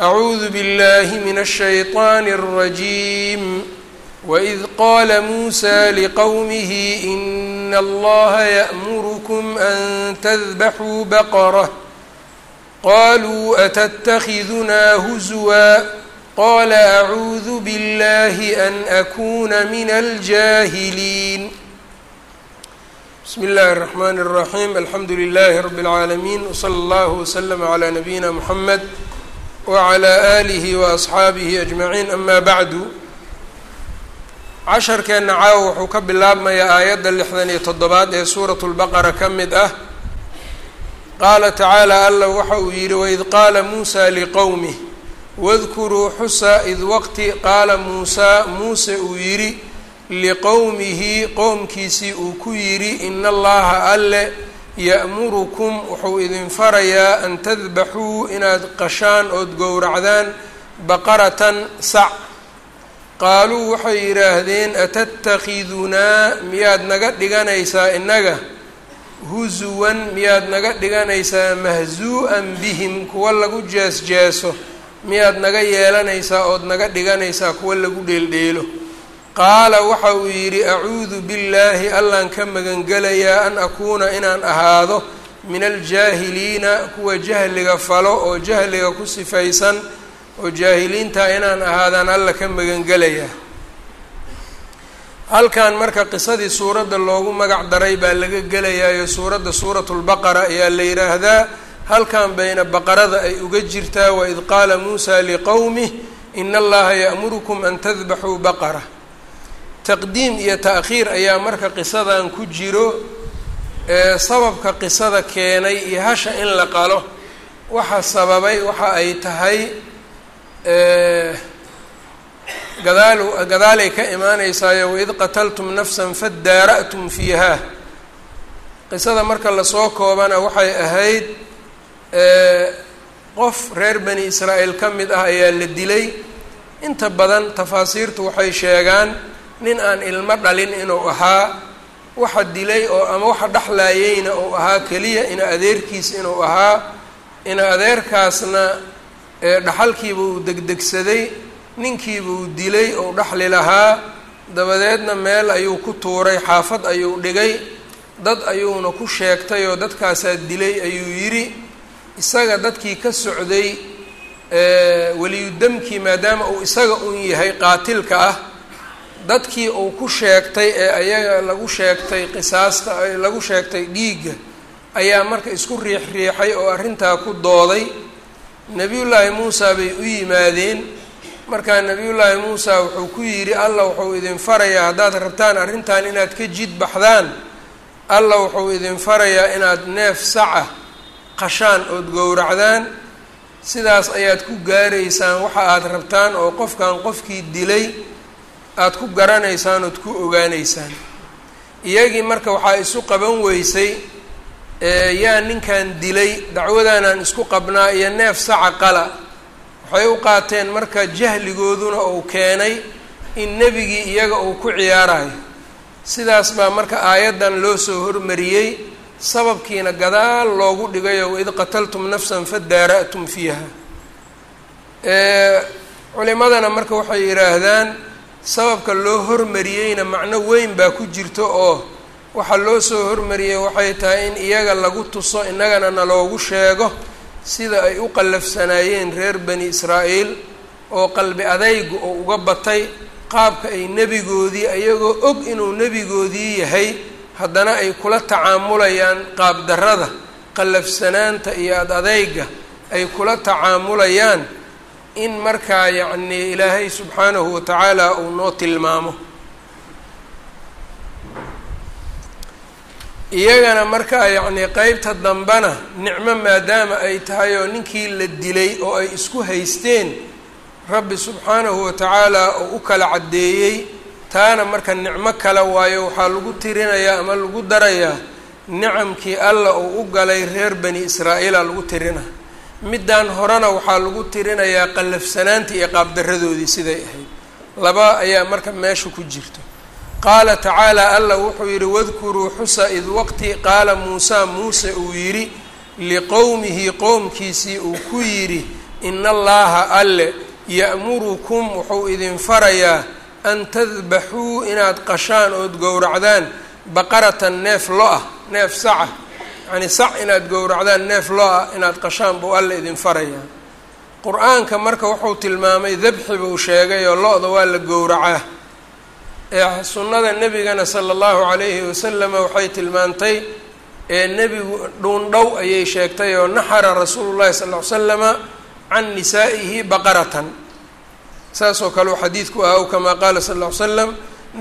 أعوذ بالله من الشيطان الرجيم وإذ قال موسى لقومه إن الله يأمركم أن تذبحوا بقرة قالوا أتتخذنا هزوا قال أعوذ بالله أن أكون من الجاهلين بسم الله الرحمن الرحيم الحمد لله رب العالمين وصلى الله وسلم على نبينا محمد wacalaa aalihi wa asxaabihi ajmaciin amaa bacdu casharkeenna caawa wuxuu ka bilaabmayaa aayadda lixdan iyo toddobaad ee suurat lbaqara ka mid ah qaala tacaala alla waxa uu yidhi waid qaala muusaa liqowmih wadkuruu xusa id waqti qaala muusaa muuse uu yidhi liqowmihi qoomkiisii uu ku yidhi ina allaha alle ya'murukum wuxuu idin farayaa an tadbaxuu inaad qashaan ood gowracdaan baqaratan sac. Qaaluu waxay yidhaahdeen atattakidunaa miyaad naga dhiganaysaa innaga? Husuwan miyaad naga dhiganaysaa? Mahzuu-an bihim kuwa lagu jees-jeeso miyaad naga yeelanaysaa ood naga dhiganaysaa kuwa lagu dheeldheelo qaala waxa uu yidhi acuudu billaahi allaan ka magangelayaa an akuuna inaan ahaado min aljaahiliina kuwa jahliga falo oo jahliga ku sifaysan oo jaahiliinta inaan ahaadaan alla ka magangelayaa halkan marka qisadii suuradda loogu magac daray baa laga gelayaayo suuradda suuratu lbaqara ayaa la yidhaahdaa halkan bayna baqarada ay uga jirtaa waid qaala muusa liqowmih in allaha ya'murukum an tadbaxuu baqara taqdiim iyo ta'khiir ayaa marka qisadan ku jiro sababka qisada keenay iyo hasha in la qalo. Waxa sababay waxa ay tahay gadaal gadaalay ka imaanaysaayo waid qataltum nafsan fadaara'tum fiiha qisada marka la soo koobana waxay ahayd qof reer bani israa'iil ka mid ah ayaa la dilay. Inta badan tafaasiirtu waxay sheegaan nin aan ilmo dhalin inuu ahaa waxa dilay oo ama waxa dhexlaayeyna uu ahaa keliya ina adeerkiis inuu ahaa ina adeerkaasna dhaxalkiiba uu degdegsaday ninkiiba uu dilay ou dhexli lahaa dabadeedna meel ayuu ku tuuray xaafad ayuu dhigay dad ayuuna ku sheegtay oo dadkaasaa dilay ayuu yidhi isaga dadkii ka socday weliyudamkii maadaama uu isaga un yahay qaatilka ah dadkii uu ku sheegtay ee ayaga lagu sheegtay qisaasta lagu sheegtay dhiigga ayaa marka isku riix riixay oo arrintaa ku dooday. Nebiyullaahi muusa bay u yimaadeen. Markaa nebiyullaahi muusa wuxuu ku yidhi allah wuxuu idin farayaa haddaad rabtaan arrintan inaad ka jid baxdaan. Allah wuxuu idin farayaa inaad neef saca qashaan ood gowracdaan. Sidaas ayaad ku gaaraysaan waxa aad rabtaan oo qofkan qofkii dilay aada ku garanaysaan ood ku ogaanaysaan. Iyagii marka waxaa isu qaban weysay yaa ninkan dilay dacwadaanaan isku qabnaa iyo neef saca qala waxay u qaateen marka jahligooduna uu keenay in nebigii iyaga uu ku ciyaarayo. Sidaas baa marka aayaddan loo soo hormariyey sababkiina gadaal loogu dhigayo waid qataltum nafsan fadaara'tum fiiha. Culimadana marka waxay yidhaahdaan sababka loo hormariyeyna macno weyn baa ku jirto oo waxaa loo soo hormariyey waxay tahay in iyaga lagu tuso innagana naloogu sheego sida ay u qallafsanaayeen reer bani israa'iil oo qalbi adaygu oo uga batay qaabka ay nebigoodii iyagoo og inuu nebigoodii yahay haddana ay kula tacaamulayaan qaabdarrada qallafsanaanta iyo ad adayga ay kula tacaamulayaan in markaa yacnii ilaahay subxaanahu watacaala uu noo tilmaamo. Iyagana markaa yacnii qeybta dambena nicmo maadaama ay tahay oo ninkii la dilay oo ay isku haysteen rabbi subxaanahu watacaala uu u kala caddeeyey taana marka nicmo kale waayo waxaa lagu tirinayaa ama lagu darayaa nicamkii alla uu u galay reer bani israa'iila lagu tirina middan horena waxaa lagu tirinayaa qallafsanaantii iyo qaabdaradoodii siday ahayd. Laba ayaa marka meesha ku jirto. Qaala tacaala alla wuxuu yidhi wadkuruu xusa id waqti. Qaala muusaa muuse uu yidhi liqowmihi qowmkiisii uu ku yidhi ina allaha alle ya'murukum. Wuxuu idin farayaa an tadbaxuu inaad qashaan ood gowracdaan baqaratan neef lo'ah neef saca yacnii sac inaad gowracdaan neef lo'ah inaad qashaan buu alle idin farayaa. Qur'aanka marka wuxuu tilmaamay dabxi buu sheegay oo lo-da waa la gowracaa. Ee sunnada nebigana sala allahu calayhi wasalama waxay tilmaantay ee nebigu dhuundhow ayay sheegtay oo naxara rasuulu llahi sal ll ly slama can nisaa'ihi baqaratan. Saasoo kale uu xadiidku ahaa kamaa qaala sal ll ly slam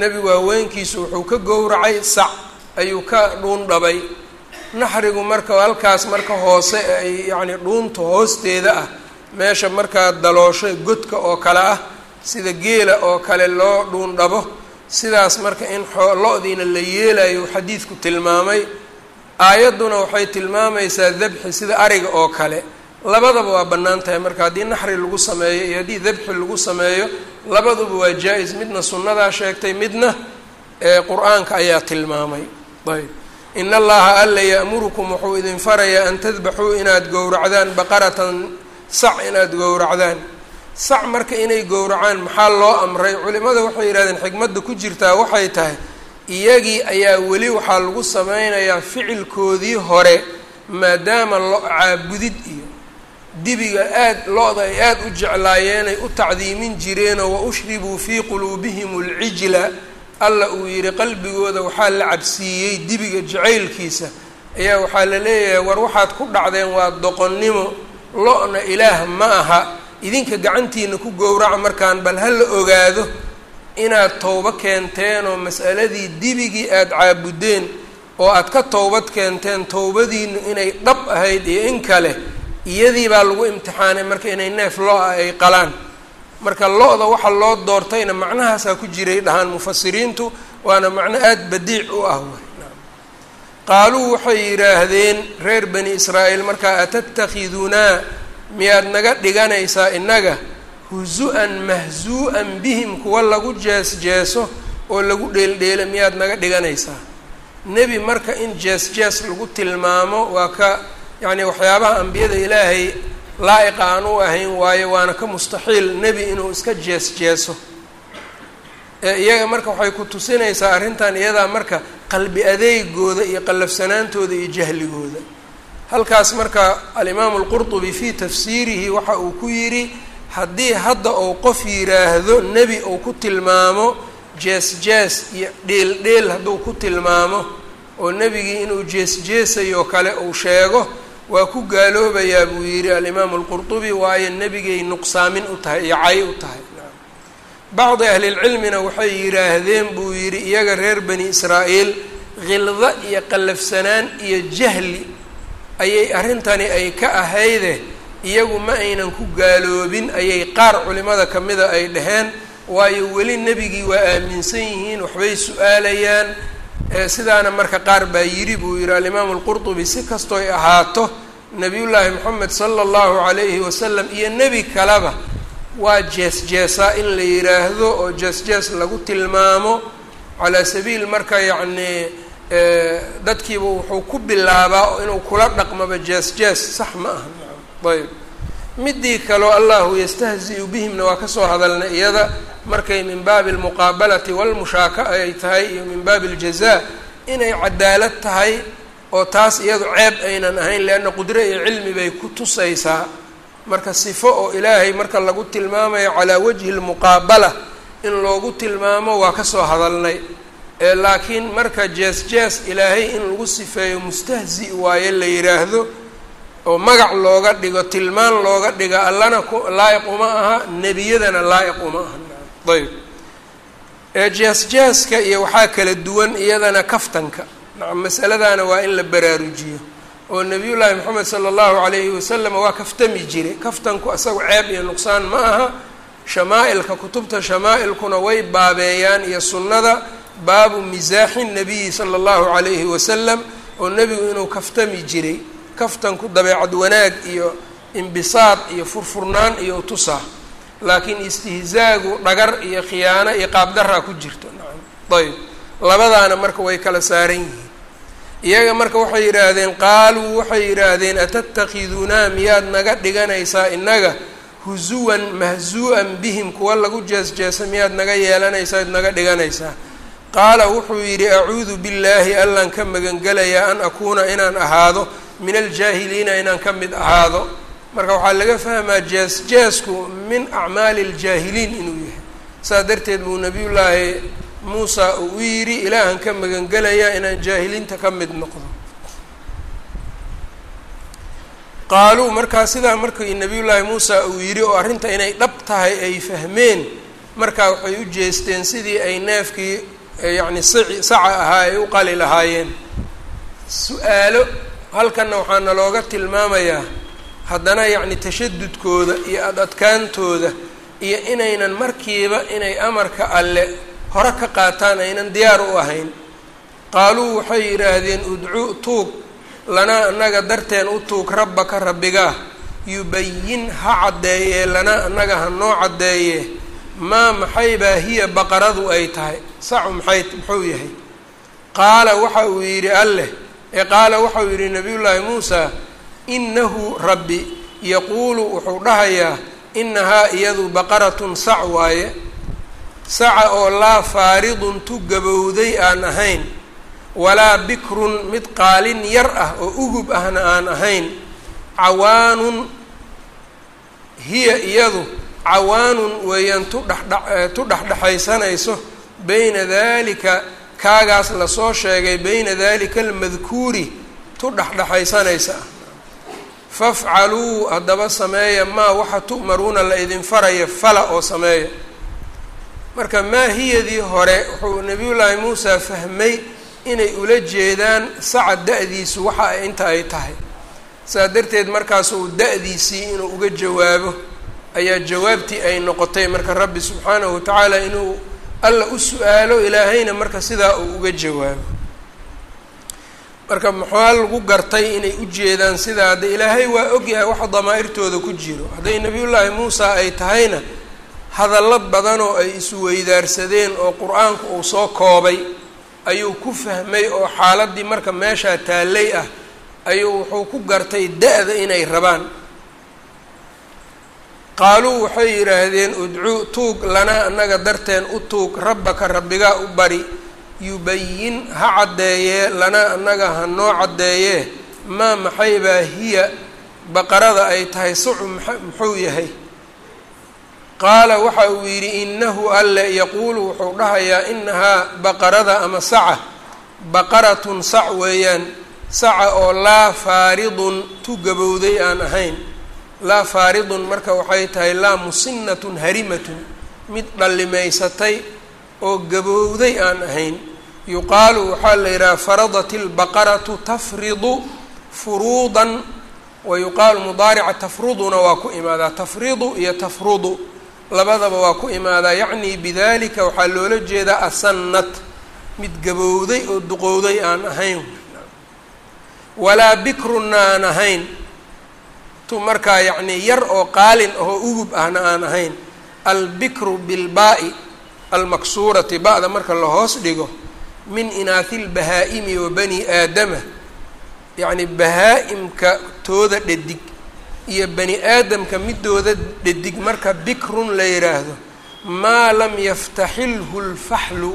nebigu haweenkiisu wuxuu ka gowracay sac ayuu ka dhuundhabay naxrigu marka halkaas marka hoose ay yacni dhuunta hoosteeda ah meesha markaa daloosho godka oo kale ah sida geela oo kale loo dhuundhabo sidaas marka in xoo lo-diina la yeelayo xadiidku tilmaamay. Aayadduna waxay tilmaamaysaa dabxi sida ariga oo kale. Labadaba waa bannaan tahay marka haddii naxri lagu sameeyo iyo haddii dabxi lagu sameeyo labaduba waa jaa-is. Midna sunnadaa sheegtay midna ee qur'aanka ayaa tilmaamay. Ayb in allaha alla ya'murukum wuxuu idin farayaa an tadbaxuu inaad gowracdaan baqaratan sac inaad gowracdaan. Sac marka inay gowracaan maxaa loo amray? Culimada waxay yidhahdeen xikmadda ku jirtaa waxay tahay iyagii ayaa weli waxaa lagu sameynayaa ficilkoodii hore maadaama lo caabudid iyo dibiga aad lo-da ay aada u jeclaayeen ay u tacdiimin jireenoo wa ushribuu fii quluubihim alcijla alla uu yidhi qalbigooda waxaa la cabsiiyey dibiga jacaylkiisa. Ayaa waxaa la leeyahay war waxaad ku dhacdeen waa doqonnimo lo-na ilaah ma aha. Idinka gacantiina ku gowraca markaan bal ha la ogaado inaad towbo keenteen oo mas'aladii dibigii aada caabudeen oo aad ka towbad keenteen towbadiinu inay dhab ahayd iyo in kale iyadii baa lagu imtixaanay marka inay neef lo'a ay qalaan marka lo-da waxa loo doortayna macnahaasaa ku jiray dhahaan mufasiriintu waana macno aada badiic u ah qaaluu waxay yidhaahdeen reer bani israa'iil markaa atattakidunaa miyaad naga dhiganaysaa innaga? Husu-an mahzuu-an bihim kuwa lagu jees-jeeso oo lagu dheeldheelo miyaad naga dhiganaysaa? Nebi marka in jees-jees lagu tilmaamo waa ka yacni waxyaabaha ambiyada ilaahay laa-iqa aan u ahayn waayo waana ka mustaxiil nebi inuu iska jees-jeeso ee iyaga marka waxay ku tusinaysaa arrintan iyadaa marka qalbi adeegooda iyo qallafsanaantooda iyo jahligooda. Halkaas marka alimaamu alqurtubi fii tafsiirihi waxa uu ku yidhi haddii hadda uu qof yidhaahdo nebi uu ku tilmaamo jees-jees iyo dheel-dheel hadduu ku tilmaamo oo nebigii inuu jees-jeesayoo kale uu sheego waa ku gaaloobayaa buu yidhi alimaamu alqurtubi waayo nebigay nuqsaamin u tahay iyo cay u tahay. Bacdi ahlilcilmina waxay yidhaahdeen buu yidhi iyaga reer bani israa'iil khildo iyo qallafsanaan iyo jahli ayay arrintani ay ka ahayde iyagu ma aynan ku gaaloobin ayay qaar culimada ka mida ay dhaheen waayo weli nebigii waa aaminsan yihiin waxbay su'aalayaan sidaana marka qaar baa yidhi buu yidhi alimaamu alqurtubi si kastooy ahaato nebiyullaahi moxamed sala allahu calayhi wasalam iyo nebi kaleba waa jees-jeesaa in la yidhaahdo oo jees-jees lagu tilmaamo calaa sabiil marka yacnii dadkiiba wuxuu ku bilaabaa inuu kula dhaqmaba jees-jees sax ma aha. Ayb midii kaleo allahu yastahzi-u bihimna waa ka soo hadalnay iyada markay min baabi almuqaabalati walmushaaka ay tahay iyo min baabi aljazaa inay cadaalad tahay oo taas iyadu ceeb aynan ahayn leanna qudre iyo cilmi bay ku tusaysaa. Marka sifo oo ilaahay marka lagu tilmaamayo calaa wajhi lmuqaabala in loogu tilmaamo waa ka soo hadalnay. Laakiin marka jees-jees ilaahay in lagu sifeeyo mustahzi waaye la yidhaahdo oo magac looga dhigo tilmaan looga dhiga allana ku laa-iq uma aha nebiyadana laa-iq uma aha. Ayb jees-jeeska iyo waxaa kala duwan iyadana kaftanka. Nacam masaladaana waa in la baraarujiyo. Oo nebiyullaahi moxamed sala allahu calayhi wasalam waa kaftami jiray kaftanku isagu ceeb iyo nuqsaan ma aha. Shamaa-ilka kutubta shamaa-ilkuna way baabeeyaan iyo sunnada baabu misaaxi nabiyi sala allahu calayhi wasalam oo nebigu inuu kaftami jiray kaftanku dabeecad wanaag iyo imbisaad iyo furfurnaan iyo tusaa laakiin istihzaagu dhagar iyo khiyaano iyo qaabdaraa ku jirto. Nacam ayb labadaana marka way kala saaran yihiin. Iyaga marka waxay yidhaahdeen qaaluu waxay yidhaahdeen atatakidunaa miyaad naga dhiganaysaa innaga? Husuwan mahzu-an bihim kuwa lagu jees-jeesa miyaad naga yeelanaysaa ad naga dhiganaysaa? Qaala wuxuu yidhi acuudu billaahi allaan ka magangelayaa an akuuna inaan ahaado min aljaahiliina inaan ka mid ahaado. Marka waxaa laga fahmaa jees-jeesku min acmaali aljaahiliin inuu yahay. Saas darteed buu nabiyullaahi muusa uu u yidhi ilaahan ka magangelayaa inaan jaahiliinta ka mid noqdo. Qaaluu markaa sidaa markii nabiyullaahi muusa uu yidhi oo arrinta inay dhab tahay ay fahmeen markaa waxay u jeesteen sidii ay neefkii yacni sici saca ahaa ay u qali lahaayeen. Su'aalo halkanna waxaa nalooga tilmaamayaa haddana yacni tashadudkooda iyo ad adkaantooda iyo inaynan markiiba inay amarka alle hore ka qaataan aynan diyaar u ahayn. Qaaluu waxay yidhaahdeen udcu tuug lanaa annaga darteen u tuug rabbaka rabbigaa yubayin ha caddeeyee lanaa annaga ha noo caddeeye maa maxaybaa hiya baqaradu ay tahay? Sacu maxay muxuu yahay? Qaala waxa uu yidhi alleh ee qaala waxauu yidhi nabiyullaahi muusa inahu rabbi yaquulu wuxuu dhahayaa inahaa iyadu baqaratun sac waaye saca oo laa faaridun tu gabowday aan ahayn walaa bikrun mid qaalin yar ah oo ugub ahna aan ahayn cawaanun hiya iyadu cawaanun weeyaan tu dhexdhe tu dhexdhexaysanayso beyna dalika kaagaas la soo sheegay beyna dalika almadkuuri tu dhexdhexaysanaysa. Fafcaluu haddaba sameeya maa waxa tu'maruuna la idin faraya fala oo sameeya. Marka maahiyadii hore wuxuu nabiyullaahi muusa fahmay inay ula jeedaan saca da-diisu waxa ay inta ay tahay. Saas darteed markaasuu da-diisii inuu uga jawaabo ayaa jawaabtii ay noqotay. Marka rabbi subxaanahu watacaala inuu alla u su'aalo ilaahayna marka sidaa uu uga jawaabo. Marka maxaa lagu gartay inay u jeedaan sidaa hadda ilaahay waa ogyahay waxa damaa-irtooda ku jiro hadday nebiyullaahi muusa ay tahayna hadallo badan oo ay isweydaarsadeen oo qur'aanku uu soo koobay ayuu ku fahmay oo xaaladdii marka meeshaa taallay ah ayuu wuxuu ku gartay da-da inay rabaan qaaluu waxay yidhaahdeen udcuu tuug lanaa annaga darteen u tuug rabbaka rabbigaa u bari yubayin ha caddeeyee lanaa annaga ha noo caddeeyee maa maxaybaa hiya baqarada ay tahay sucu muxuu yahay? Qaala waxa uu yidhi inahu alle yaquulu wuxuu dhahayaa inahaa baqarada ama saca baqaratun sac weeyaan saca oo laa faaridun tu gabowday aan ahayn laa faaridun marka waxay tahay laa musinnatun harimatun. Mid dhallimaysatay oo gabowday aan ahayn. Yuqaalu waxaa la yidhaha faradat ilbaqaratu tafridu furuudan. Wa yuqaalu mudaarica tafruduna waa ku imaadaa tafridu iyo tafrudu. Labadaba waa ku imaadaa yacni bidalika waxaa loola jeedaa asannat. Mid gabowday oo duqowday aan ahayn. Walaa bikrunna aan ahayn tu markaa yacnii yar oo qaalin ahoo ugub ahna aan ahayn albikru bilbaa'i almaksuurati ba-da marka la hoos dhigo min inaathi lbahaa-imi wa bani aadama yacni bahaa-imka tooda dhadig iyo bani aadamka midooda dhadig marka bikrun la yidhaahdo maa lam yaftaxilhu lfaxlu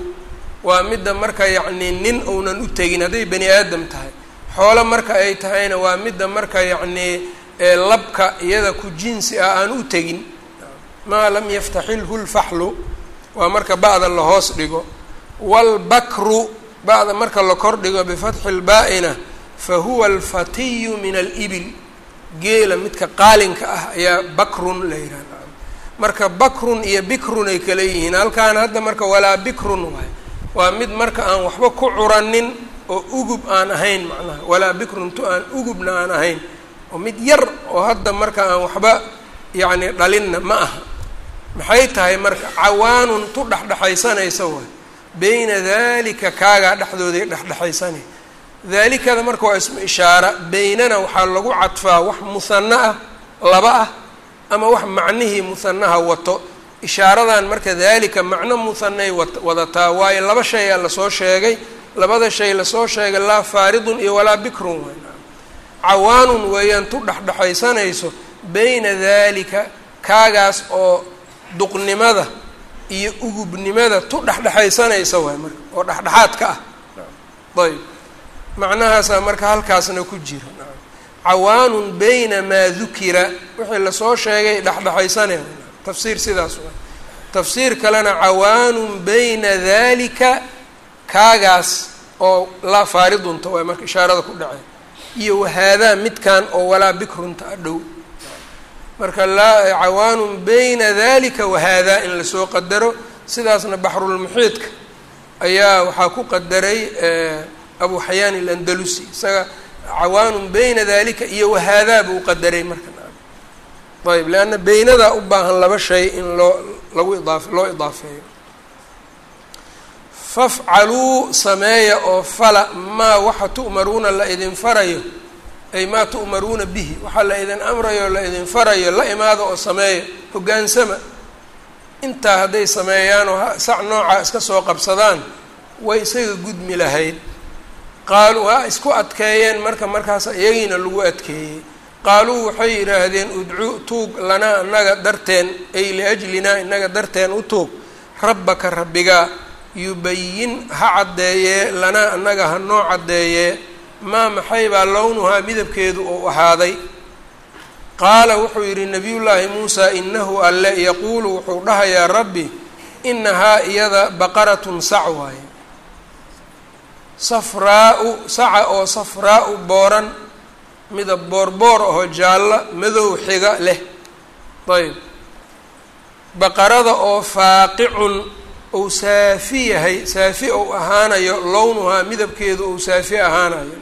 waa midda marka yacnii nin uunan u tegin hadday bani aadam tahay xoolo marka ay tahayna waa midda marka yacnii labka iyada ku jinsi ah aan u tegin maa lam yaftaxilhu lfaxlu waa marka ba-da la hoos dhigo. Waalbakru ba-da marka la kor dhigo bifatxi lbaa-ina fa huwa alfatiyu min alibil geela midka qaalinka ah ayaa bakrun la yidhahda marka bakrun iyo bikrun ay kala yihiin halkaan hadda marka walaa bikrun waay. Waa mid marka aan waxba ku curanin oo ugub aan ahayn macnaha walaa bikrun tu aan ugubna aan ahayn oo mid yar oo hadda marka aan waxba yacni dhalinna ma aha. Maxay tahay marka cawaanun tu dhexdhexaysanaysa waay beyna dalika kaagaa dhexdooday dhexdhexaysanay daalikada marka waa ismu ishaara beynana waxaa lagu cadfaa wax muhano ah laba ah ama wax macnihii muhanaha wato. Ishaaradan marka daalika macno muhanay wadataa waayo laba shay aa la soo sheegay. Labada shay la soo sheegay laa faaridun iyo walaa bikrun cawaanun weeyaan tu dhexdhexaysanayso bayna daalika kaagaas oo duqnimada iyo ugubnimada tu dhexdhexaysanaysa waay marka oo dhexdhexaad ka ah. Ayb. Macnahaasaa marka halkaasna ku jira. Cawaanun bayna maa dukira wixii la soo sheegay dhexdhexaysanay tafsiir sidaas waa tafsiir kalena cawaanun bayna dalika kaagaas oo laa faaridunta waay marka ishaarada ku dhacay iyo wahaadaa midkan oo walaa bikrunta a dhow. Marka laa cawaanun bayna dalika wahaadaa in la soo qadaro sidaasna baxrulmuxiidka ayaa waxaa ku qadaray abu xayaan alandalusi. Isaga cawaanun bayna dalika iyo wahaadaa buu qadaray marka. Ayb leanna beynadaa u baahan laba shay in loo lagu idaaf loo idaafeeyo fafcaluu sameeya oo fala maa waxa tu'maruuna la idin farayo ay maa tu'maruuna bihi waxaa la idin amrayo la idin farayo la imaada oo sameeya hoggaansama intaa hadday sameeyaan oo sac noocaa iska soo qabsadaan way isaga gudmi lahayd. Qaaluu ha isku adkeeyeen marka markaas iyagiina lagu adkeeyey. Qaaluu waxay yidhaahdeen udcu tuug lanaa inaga darteen ay liajlinaa inaga darteen u tuug. Rabbaka rabbigaa yubayin ha caddeeyee lanaa annaga ha noo caddeeyee maa maxay baa lownuhaa midabkeedu uu ahaaday? Qaala wuxuu yidhi nabiyullaahi muusaa inahu alle yaquulu wuxuu dhahayaa rabbi inahaa iyada baqaratun sac waaye. Safraa-u saca oo safraa-u booran midab boorboor aho jaallo madow xiga leh. Ayb. Baqarada oo faaqicun ou saafi yahay saafi ou ahaanayo lownuhaa midabkeedu ou saafi ahaanayo.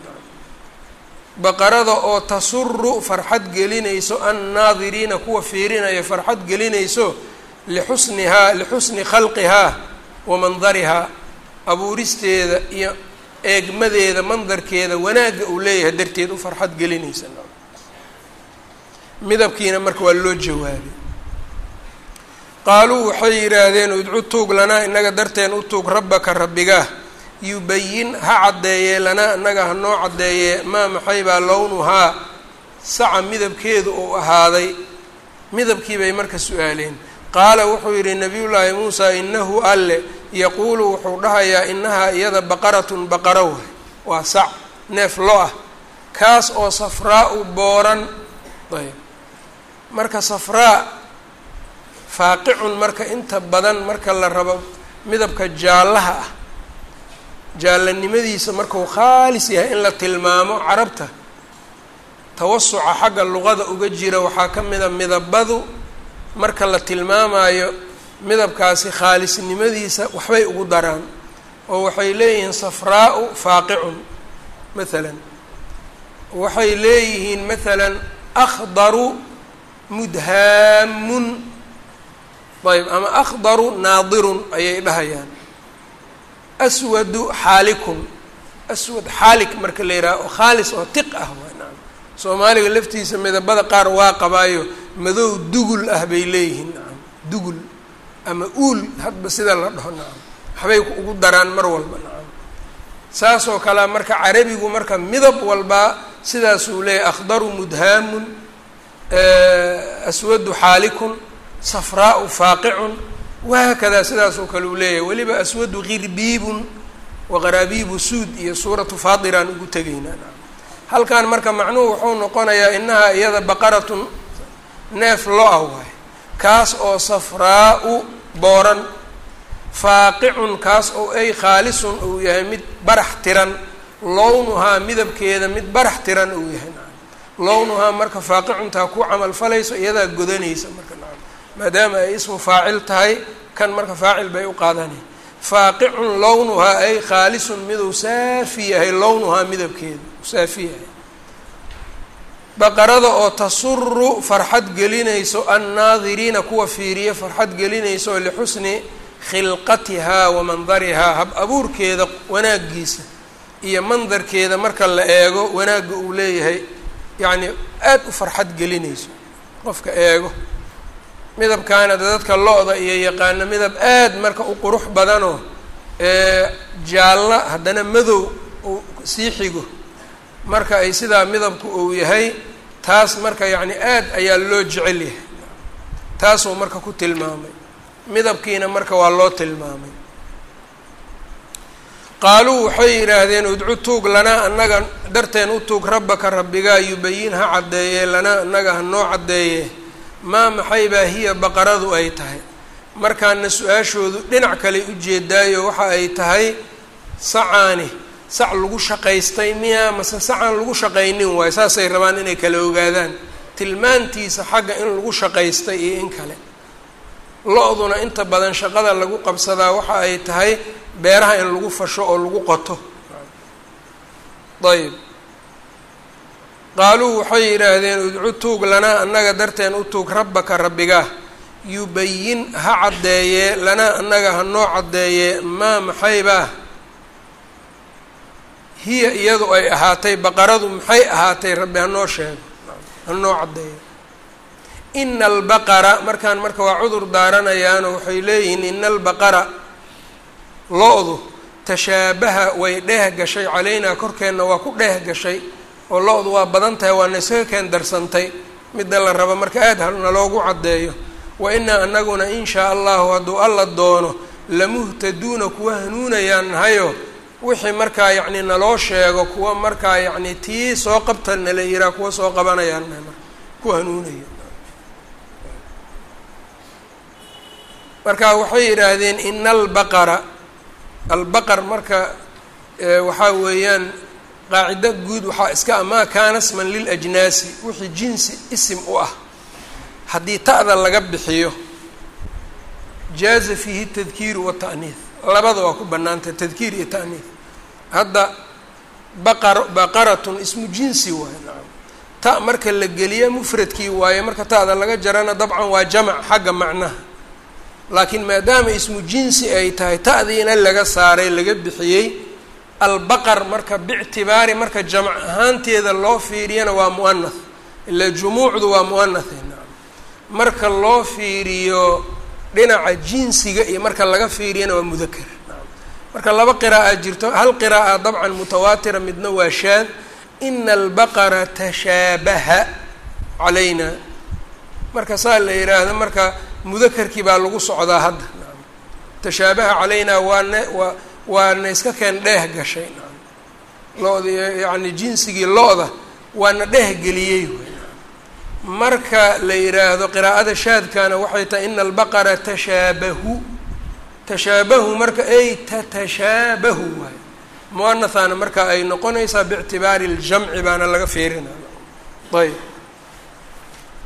Baqarada oo tasuru farxad gelinayso annaadiriina kuwa fiirinaya farxad gelinayso lixusnihaa lixusni khalqihaa wa mandarihaa abuuristeeda iyo eegmadeeda mandarkeeda wanaagga uu leeyahay darteed u farxad gelinaysa. Midabkiina marka waa loo jawaabay qaaluu waxay yidhaahdeen udcu tuug lanaa inaga darteen u tuug rabbaka rabbigaa yubayin ha caddeeyee lanaa inaga ha noo caddeeyee maa maxay baa lownuhaa saca midabkeedu uu ahaaday. Midabkii bay marka su'aaleen. Qaala wuxuu yidhi nabiyullaahi muusaa inahu alle. Yaquulu wuxuu dhahayaa inahaa iyada baqaratun baqaro waay waa sac neef lo ah. Kaas oo safraa-u booran. Ayb marka safraa faaqicun marka inta badan marka la rabo midabka jaallaha ah jaallanimadiisa markuu khaalis yahay in la tilmaamo carabta tawasuca xagga luqada uga jira waxaa ka mida midabadu marka la tilmaamayo midabkaasi khaalisnimadiisa waxbay ugu daraan oo waxay leeyihiin safraa-u faaqicun maalan waxay leeyihiin maalan akhdaru mudhaamun ayb ama akhdaru naadirun ayay dhahayaan. Aswadu xaalikun. Aswad xaalik marka la yidhaha oo khaalis oo tiq ah waa nacam soomaaliga laftiisa midabada qaar waa qabaayo madow dugul ah bay leeyihiin nacam dugul ama uul hadba sida la dhaho nacam waxbay ugu daraan mar walba nacam saasoo kalea marka carabigu marka midab walbaa sidaasuu leeyahy akhdaru mudhaamun aswadu xaalikun safraa-u faaqicun wahaakadaa sidaasoo kale uu leeyahay weliba aswadu kirbiibun waqaraabiibu suud iyo suuratu faatiraan ugu tegaynaa. Halkan marka macnuhu wuxuu noqonayaa inahaa iyada baqaratun neef lo'a waay. Kaas oo safraa-u booran faaqicun kaas oo ay khaalisun uu yahay mid barax tiran lownuhaa midabkeeda mid barax tiran uu yahay. Lownuhaa marka faaqicuntaa ku camal falayso iyadaa godanaysa marka maadaama ay ismu faacil tahay kan marka faacil bay u qaadanay faaqicun lownuhaa ay khaalisun miduu saafi yahay lownuhaa midabkeeda saafi yahay. Baqarada oo tasuru farxad gelinayso annaadiriina kuwa fiiriya farxad gelinayso lixusni khilqatihaa wa mandarihaa hab abuurkeeda wanaagiisa iyo mandarkeeda marka la eego wanaagga uu leeyahay yacni aada u farxad gelinayso qofka eego midabkaana dadka lo-da iyo yaqaano midab aad marka u qurux badanoo jaalla haddana madow sii xigo. Marka ay sidaa midabku uu yahay taas marka yacni aad ayaa loo jecel yahay. Taasuu marka ku tilmaamay. Midabkiina marka waa loo tilmaamay. Qaaluu waxay yidhaahdeen udcu tuug lanaa annaga darteen u tuug rabbaka rabbigaa yubayin ha caddeeye lanaa annaga ha noo caddeeye maa maxay baa hiya baqaradu ay tahay. Markaana su'aashoodu dhinac kale ujeedaayo waxa ay tahay sacaani sac lagu shaqaystay miyaa mase sacaan lagu shaqaynin waayo saasay rabaan inay kala ogaadaan. Tilmaantiisa xagga in lagu shaqaystay iyo in kale. Lo-duna inta badan shaqada lagu qabsadaa waxa ay tahay beeraha in lagu fasho oo lagu qoto. Ayb qaaluu waxay yidhaahdeen udcu tuug lanaa annaga darteen u tuug rabbaka rabbigaa yubayin ha caddeeye lanaa annaga ha noo caddeeye. Maa maxaybaa hiya iyadu ay ahaatay baqaradu maxay ahaatay rabbi hanoo sheego hanoo caddeeyo ina albaqara markaan marka waa cudur daaranayaano waxay leeyihiin ina albaqara lo-du tashaabaha way dheeh gashay calaynaa korkeenna waa ku dheeh gashay oo lo-du waa badan tahay waana isaga keen darsantay. Midda la rabo marka aad naloogu caddeeyo wa inaa anaguna in shaa allahu hadduu alla doono lamuhtaduuna kuwa hanuunayaan nahayo wixii markaa yacni naloo sheego kuwa markaa yacni tii soo qabta nala yiraa kuwa soo qabanayaan nahay marka ku hanuunaya marka waxay yidhaahdeen ina albaqara albaqar marka waxaa weeyaan qaacido guud waxaa iska amaa kaana sman liljnaasi wixii jinsi isim u ah. Haddii ta'da laga bixiyo jaaza fiihi tadkiiru wata'niid labada waa ku bannaantay tadkiir iyo ta'niid hadda baqar baqaratun ismu jinsi waaye nacam. Ta marka la geliya mufradkii waaye marka ta'da laga jarana dabcan waa jamac xagga macnaha. Laakiin maadaama ismu jinsi ay tahay ta'diina laga saaray laga bixiyey albaqar marka bictibaari marka jamc ahaanteeda loo fiiriyana waa mu'anath ilaa jumuucdu waa mu'anathe nacam marka loo fiiriyo dhinaca jinsiga iyo marka laga fiiriyana waa mudaker marka laba qira'a jirto hal qira'a dabcan mutawaatira midna waa shaad. Ina albaqara tashaabaha calayna. Marka saa la yidhaahdo marka mudakerkii baa lagu socdaa hadda tashaabaha calaynaa waane waa waana iska keen dheeh gashay. Naam lo-da yacni jinsigii lo-da waana dheeh geliyey marka la yidhaahdo qiraa'ada shaadkana waxay tahay ina albaqara tashaabahu. Tashaabahu marka ay tatashaabahu waay muanathana marka ay noqonaysaa biictibaari ljamci baana laga fiirinaya ayb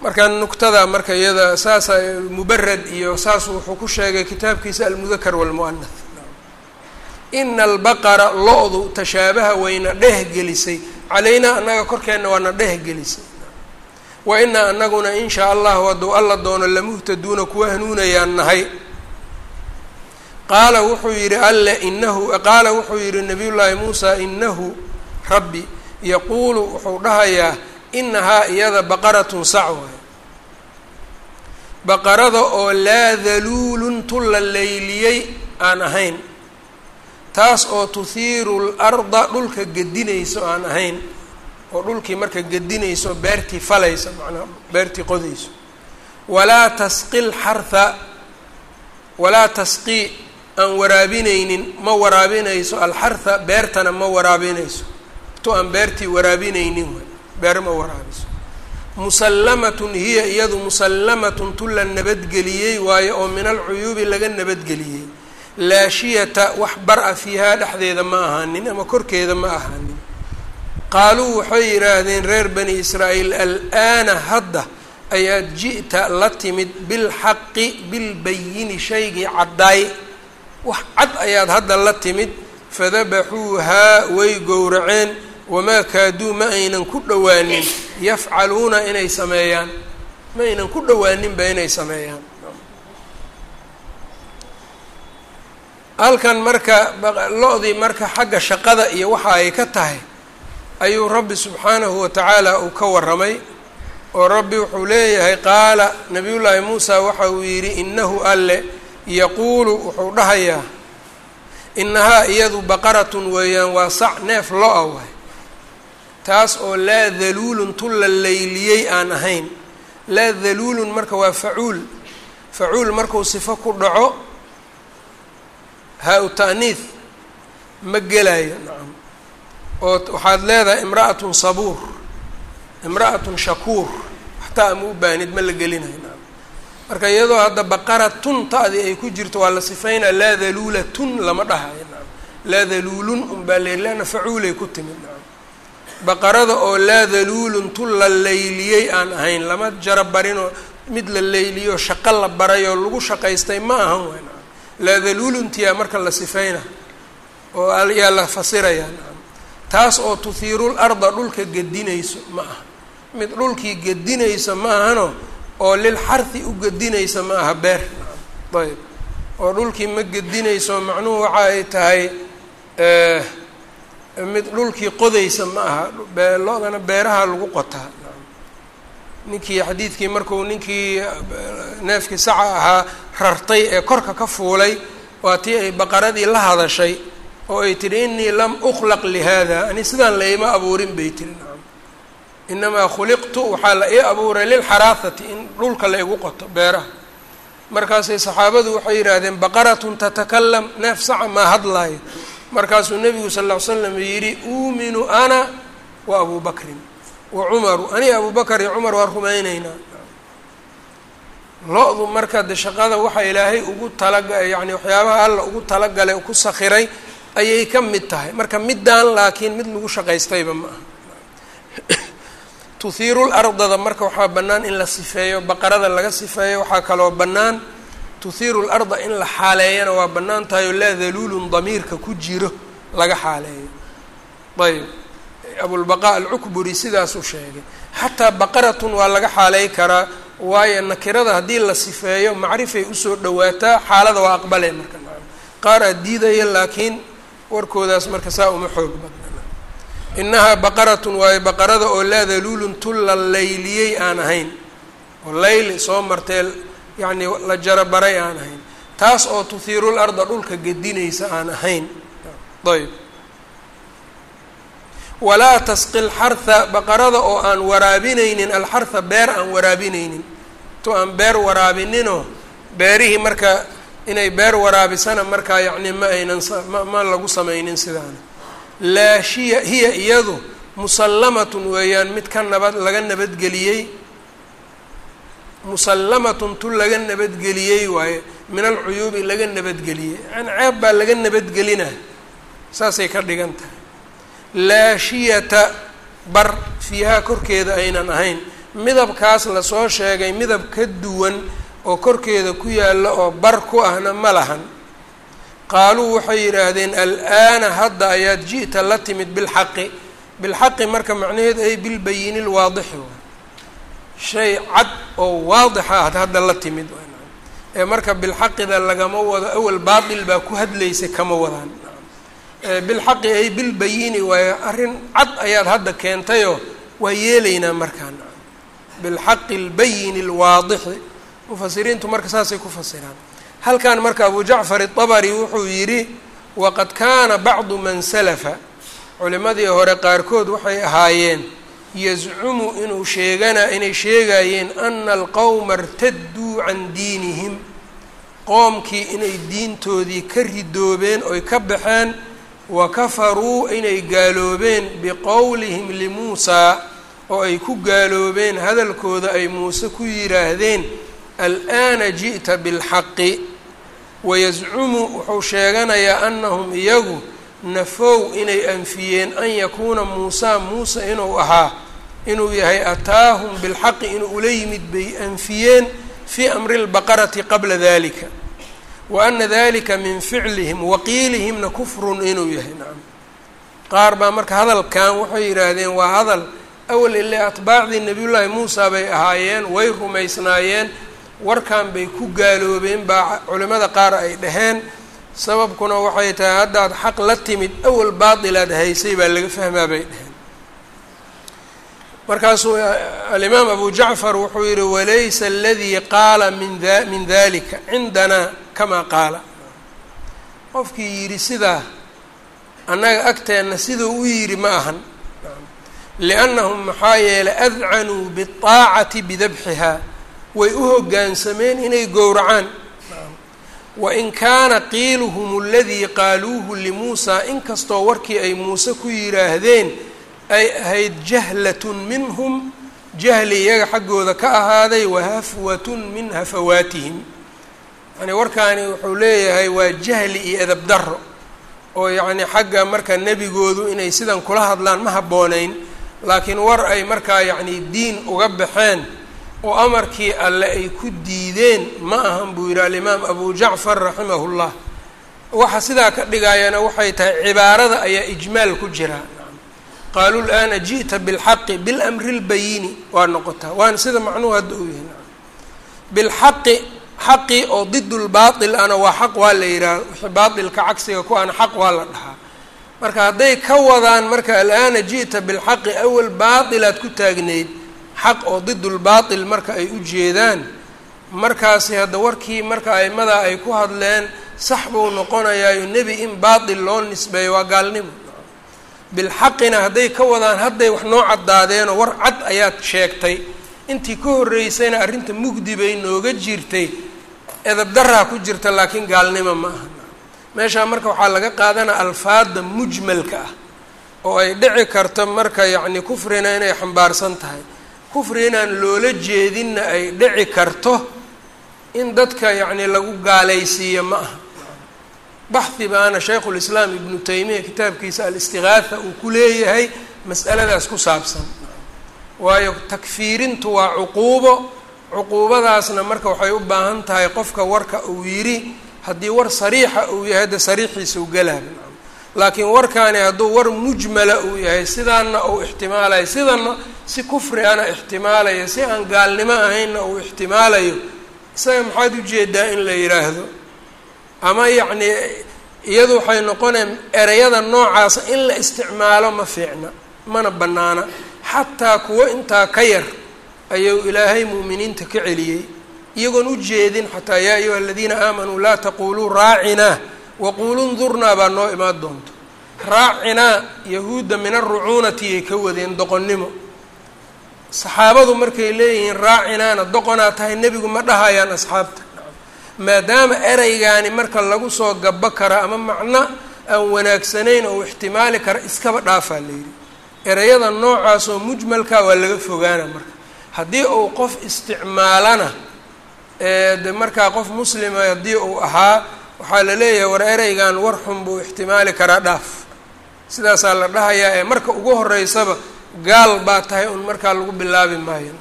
marka nugtada marka iyada saasa mubarad iyo saas wuxuu ku sheegay kitaabkiisa almudakar walmu'anath ina albaqara lo-du tashaabaha wayna dheh gelisay. Calaynaa annaga korkeenna waana dheh gelisay. Wa inaa anaguna in shaa allahu hadduu alla doono lamuhtaduuna kuwa hanuunayaan nahay. Qaala wuxuu yidhi alle inahu qaala wuxuu yidhi nabiy llaahi muusa inahu rabbi. Yaquulu wuxuu dhahayaa inahaa iyada baqaratun sac waay. Baqarada oo laa daluulun tulla layliyey aan ahayn taas oo tuhiiru larda dhulka gedinayso aan ahayn oo dhulkii marka gedinayso beertii falaysa macnaa beertii qodayso. Walaa tasqi lxarha walaa tasqii aan waraabinaynin ma waraabinayso alxarha beertana ma waraabinayso. Tu aan beertii waraabinaynin beer ma waraabiso musallamatun hiya iyadu musallamatun tu la nabadgeliyey waayo oo min alcuyuubi laga nabadgeliyey laashiyata wax bar-a fiihaa dhexdeeda ma ahaanin ama korkeeda ma ahaanin. Qaaluu waxay yidhaahdeen reer bani israa'iil al'aana hadda ayaad ji'ta la timid bilxaqi bilbayini shaygii caddaay. Wax cad ayaad hadda la timid fadabaxuuhaa way gowraceen wamaa kaaduu ma aynan ku dhowaanin yafcaluuna inay sameeyaan. Ma aynan ku dhowaaninba inay sameeyaan halkan marka lo-dii marka xagga shaqada iyo waxa ay ka tahay ayuu rabbi subxaanahu wa tacaala uu ka warramay oo rabbi wuxuu leeyahay qaala nabiyullaahi muusa waxa uu yidhi inahu alle yaquulu wuxuu dhahayaa inahaa iyadu baqaratun weeyaan waa sac neef lo'a waay. Taas oo laa daluulun tu la layliyey aan ahayn. Laa daluulun marka waa facuul. Facuul markuu sifo ku dhaco haa-u ma gelayo nacam. Oo waxaad leedahay imra'atun sabuur imra'atun shakuur waxtaa ama u baanid ma la gelinayo nacam. Marka iyadoo hadda baqaratun ta'di ay ku jirto waa la sifaynaa laa daluulatun lama dhahayo nacam. Laa daluulun unbaa le leanna facuulay ku timid nacam. Baqarada oo laa daluulun tu la layliyey aan ahayn lama jara barinoo mid la layliyo shaqo la baray oo lagu shaqaystay ma ahan waay nacam laa daluuluntiyaa marka la sifayna oo yaa la fasirayaa taas oo tuhiirul arda dhulka gedinayso ma aha. Mid dhulkii gedinaysa ma ahano oo lil xarhi u gedinaysa ma aha beer. Ayb. Oo dhulkii ma gedinayso macnuhu waxa ay tahay mid dhulkii qodaysa ma aha. Lo-dana beeraha lagu qotaa ninkii xadiidkii markuu ninkii neefkii saca ahaa rartay ee korka ka fuulay waa tii ay baqaradii la hadashay oo ay tihi inii lam ukhlaq lihada ani sidaan laima abuurin bay tiri nacam inamaa khuliqtu waxaa la ii abuuray lilxaraahati in dhulka la igu qoto beeraha. Markaasay saxaabadu waxay yidhaahdeen baqaratun tatakalam neef saca maa hadlaayo. Markaasuu nebigu sal ll ly slam yidhi uuminu ana wa abu bakrin wa cumaru ani abu bakar iyo cumar waan rumayneynaa. Lo-du marka de shaqada waxa ilaahay ugu talaga yacni waxyaabaha alla ugu talagalay ku sakhiray ayay ka mid tahay. Marka middaan laakiin mid lagu shaqaystayba ma aha. Tuhiirul ardada marka waxaa bannaan in la sifeeyo baqarada laga sifeeyo waxaa kaloo bannaan tuhiiru larda in la xaaleeyana waa bannaan tahay oo laa daluulun damiirka ku jiro laga xaaleeyo. Ayb abulbaqaa alcukburi sidaasuu sheegay. Xataa baqaratun waa laga xaaleey karaa waayo nakirada haddii la sifeeyo macrifay u soo dhawaataa xaalada waa aqbale marka. Qaar aa diidaya laakiin warkoodaas marka saa uma xoog badna inahaa baqaratun waayo baqarada oo laa daluulun tulla layliyey aan ahayn. Oo layli soo martee yacni la jarabaray aan ahayn. Taas oo tuhiirul arda dhulka gedinaysa aan ahayn. Ayb walaa tasqi lxarha baqarada oo aan waraabinaynin alxarha beer aan waraabinaynin. To aan beer waraabininoo beerihii marka inay beer waraabisana markaa yacni ma aynan ma lagu samaynin sidaana. Laashiya hiya iyadu musallamatun weeyaan mid ka nabad laga nabadgeliyey. Musallamatun tu laga nabadgeliyey waaye min alcuyuubi laga nabadgeliyey. Yani ceeb baa laga nabadgelina saasay ka dhigan tahay laashiyata bar fiihaa korkeeda aynan ahayn. Midabkaas la soo sheegay midab ka duwan oo korkeeda ku yaalla oo bar ku ahna ma lahan. Qaaluu waxay yidhaahdeen al'aana hadda ayaad ji'ta la timid bilxaqi. Bilxaqi marka macnaheedu ay bilbayini lwaadixi shay cad oo waadixa ad hadda la timid ee marka bilxaqida lagama wado awal baatil baa ku hadlaysay kama wadaan bilxaqi ay bilbayini waayo arrin cad ayaad hadda keentayoo waa yeelaynaa markaan. Bilxaqi albayini alwaadixi. Mufasiriintu marka saasay ku fasiraan. Halkan marka abu jacfar itabari wuxuu yidhi waqad kaana bacdu man salafa. Culimadii hore qaarkood waxay ahaayeen yazcumu inuu sheegana inay sheegayeen ana alqowma irtaduu can diinihim. Qoomkii inay diintoodii ka ridoobeen oy ka baxeen wa kafaruu inay gaaloobeen biqowlihim limuusaa oo ay ku gaaloobeen hadalkooda ay muuse ku yidhaahdeen al'aana ji'ta bilxaqi. Wayascumu wuxuu sheeganayaa anahum iyagu nafow inay anfiyeen an yakuuna muusaa muuse inuu ahaa inuu yahay ataahum bilxaqi inuu ula yimid bay anfiyeen fii amri lbaqarati qabla dalika wa ana dalika min ficlihim waqiilihimna kufrun inuu yahay nacam qaar baa marka hadalkan waxay yidhaahdeen waa hadal awal ile atbaacdii nabiyullaahi muusa bay ahaayeen way rumaysnaayeen warkan bay ku gaaloobeen baa culimmada qaar ay dhaheen. Sababkuna waxay tahay haddaad xaq la timid awal baatilaad haysay baa laga fahmaa bay dhaheen. Markaasuu alimaam abu jacfar wuxuu yihi walaysa aladii qaala min min dalika cindanaa kamaa qaala. Qofkii yidhi sidaa annaga agteenna siduu u yidhi ma ahan. Liannahum maxaa yeelay adcanuu biاطaacati bidabxihaa way u hoggaansameen inay gowracaan. Wain kaana qiiluhum aladii qaaluuhu limuusaa inkastoo warkii ay muuse ku yidhaahdeen ay ahayd jahlatun minhum jahli iyaga xaggooda ka ahaaday wahafwatun min hafawaatihim yani warkaani wuxuu leeyahay waa jahli iyo edab daro oo yacni xagga marka nebigoodu inay sidan kula hadlaan ma habbooneyn laakiin war ay markaa yacni diin uga baxeen oo amarkii alle ay ku diideen ma ahan buu yidhi alimaam abu jacfar raximahullah. Waxa sidaa ka dhigayana waxay tahay cibaarada ayaa ijmaal ku jira. Qaaluu lana ji'ta bilxaqi bilamri lbayini waa noqotaa waana sida macnuhu hadda uu yahay bilxaqi xaqi oo didulbaatil ana waa xaq waa la yidhaha wixii baatilka cagsiga ku ana xaq waa la dhahaa. Marka hadday ka wadaan marka al'aana ji'ta bilxaqi awal baatilaad ku taagneyd xaq oo didulbaatil marka ay u jeedaan markaasi hadda warkii marka aimada ay ku hadleen sax buu noqonayaayo nebi in baatil loo nisbeeyo waa gaalnimo. Bilxaqina hadday ka wadaan hadday wax noo caddaadeenoo war cad ayaad sheegtay. Intii ka horreysayna arrinta mugdi bay nooga jirtay edabdaraa ku jirta laakiin gaalnimo ma aha. Meeshaa marka waxaa laga qaadanaa alfaada mujmalka ah oo ay dhici karto marka yacni kufrina inay xambaarsan tahay. Kufri inaan loola jeedinna ay dhici karto in dadka yacni lagu gaalaysiiyo ma aha. Baxhi baana shaykhulislaam ibnu taymiya kitaabkiisa alistigaatha uu ku leeyahay mas'aladaas ku saabsan. Waayo takfiirintu waa cuquubo cuquubadaasna marka waxay u baahan tahay qofka warka uu yidhi haddii war sariixa uu yahay de sariixiisa u galaaba laakiin warkaani hadduu war mujmala uu yahay sidaana uu ixtimaalayo sidana si kufri ana ixtimaalayo si aan gaalnimo ahaynna uu ixtimaalayo isaga maxaad u jeedaa in la yidhaahdo ama yacni iyadu waxay noqonaya ereyada noocaasa in la isticmaalo ma fiicna mana bannaana. Xataa kuwo intaa ka yar ayuu ilaahay mu'miniinta ka celiyey. Iyagoon u jeedin xataa yaa ayuha aladiina aamanuu laa taquluu raacinaa waquuluu ndurnaa baa noo imaan doonto. Raacinaa yahuudda min arucuunati ay ka wadeen doqonnimo. Saxaabadu markay leeyihiin raacinaana doqonaa tahay nebigu ma dhahayaan asxaabta. Maadaama ereygaani marka lagu soo gabo kara ama macno aan wanaagsanayn oo ixtimaali kara iskaba dhaafaa la yidhi. Ereyada noocaasoo mujmalka waa laga fogaana marka haddii uu qof isticmaalana de markaa qof muslima haddii uu ahaa waxaa la leeyahay war ereygan war xun buu ixtimaali karaa dhaaf. Sidaasaa la dhahayaa ee marka ugu horeysaba gaal baa tahay un markaa lagu bilaabi maayo.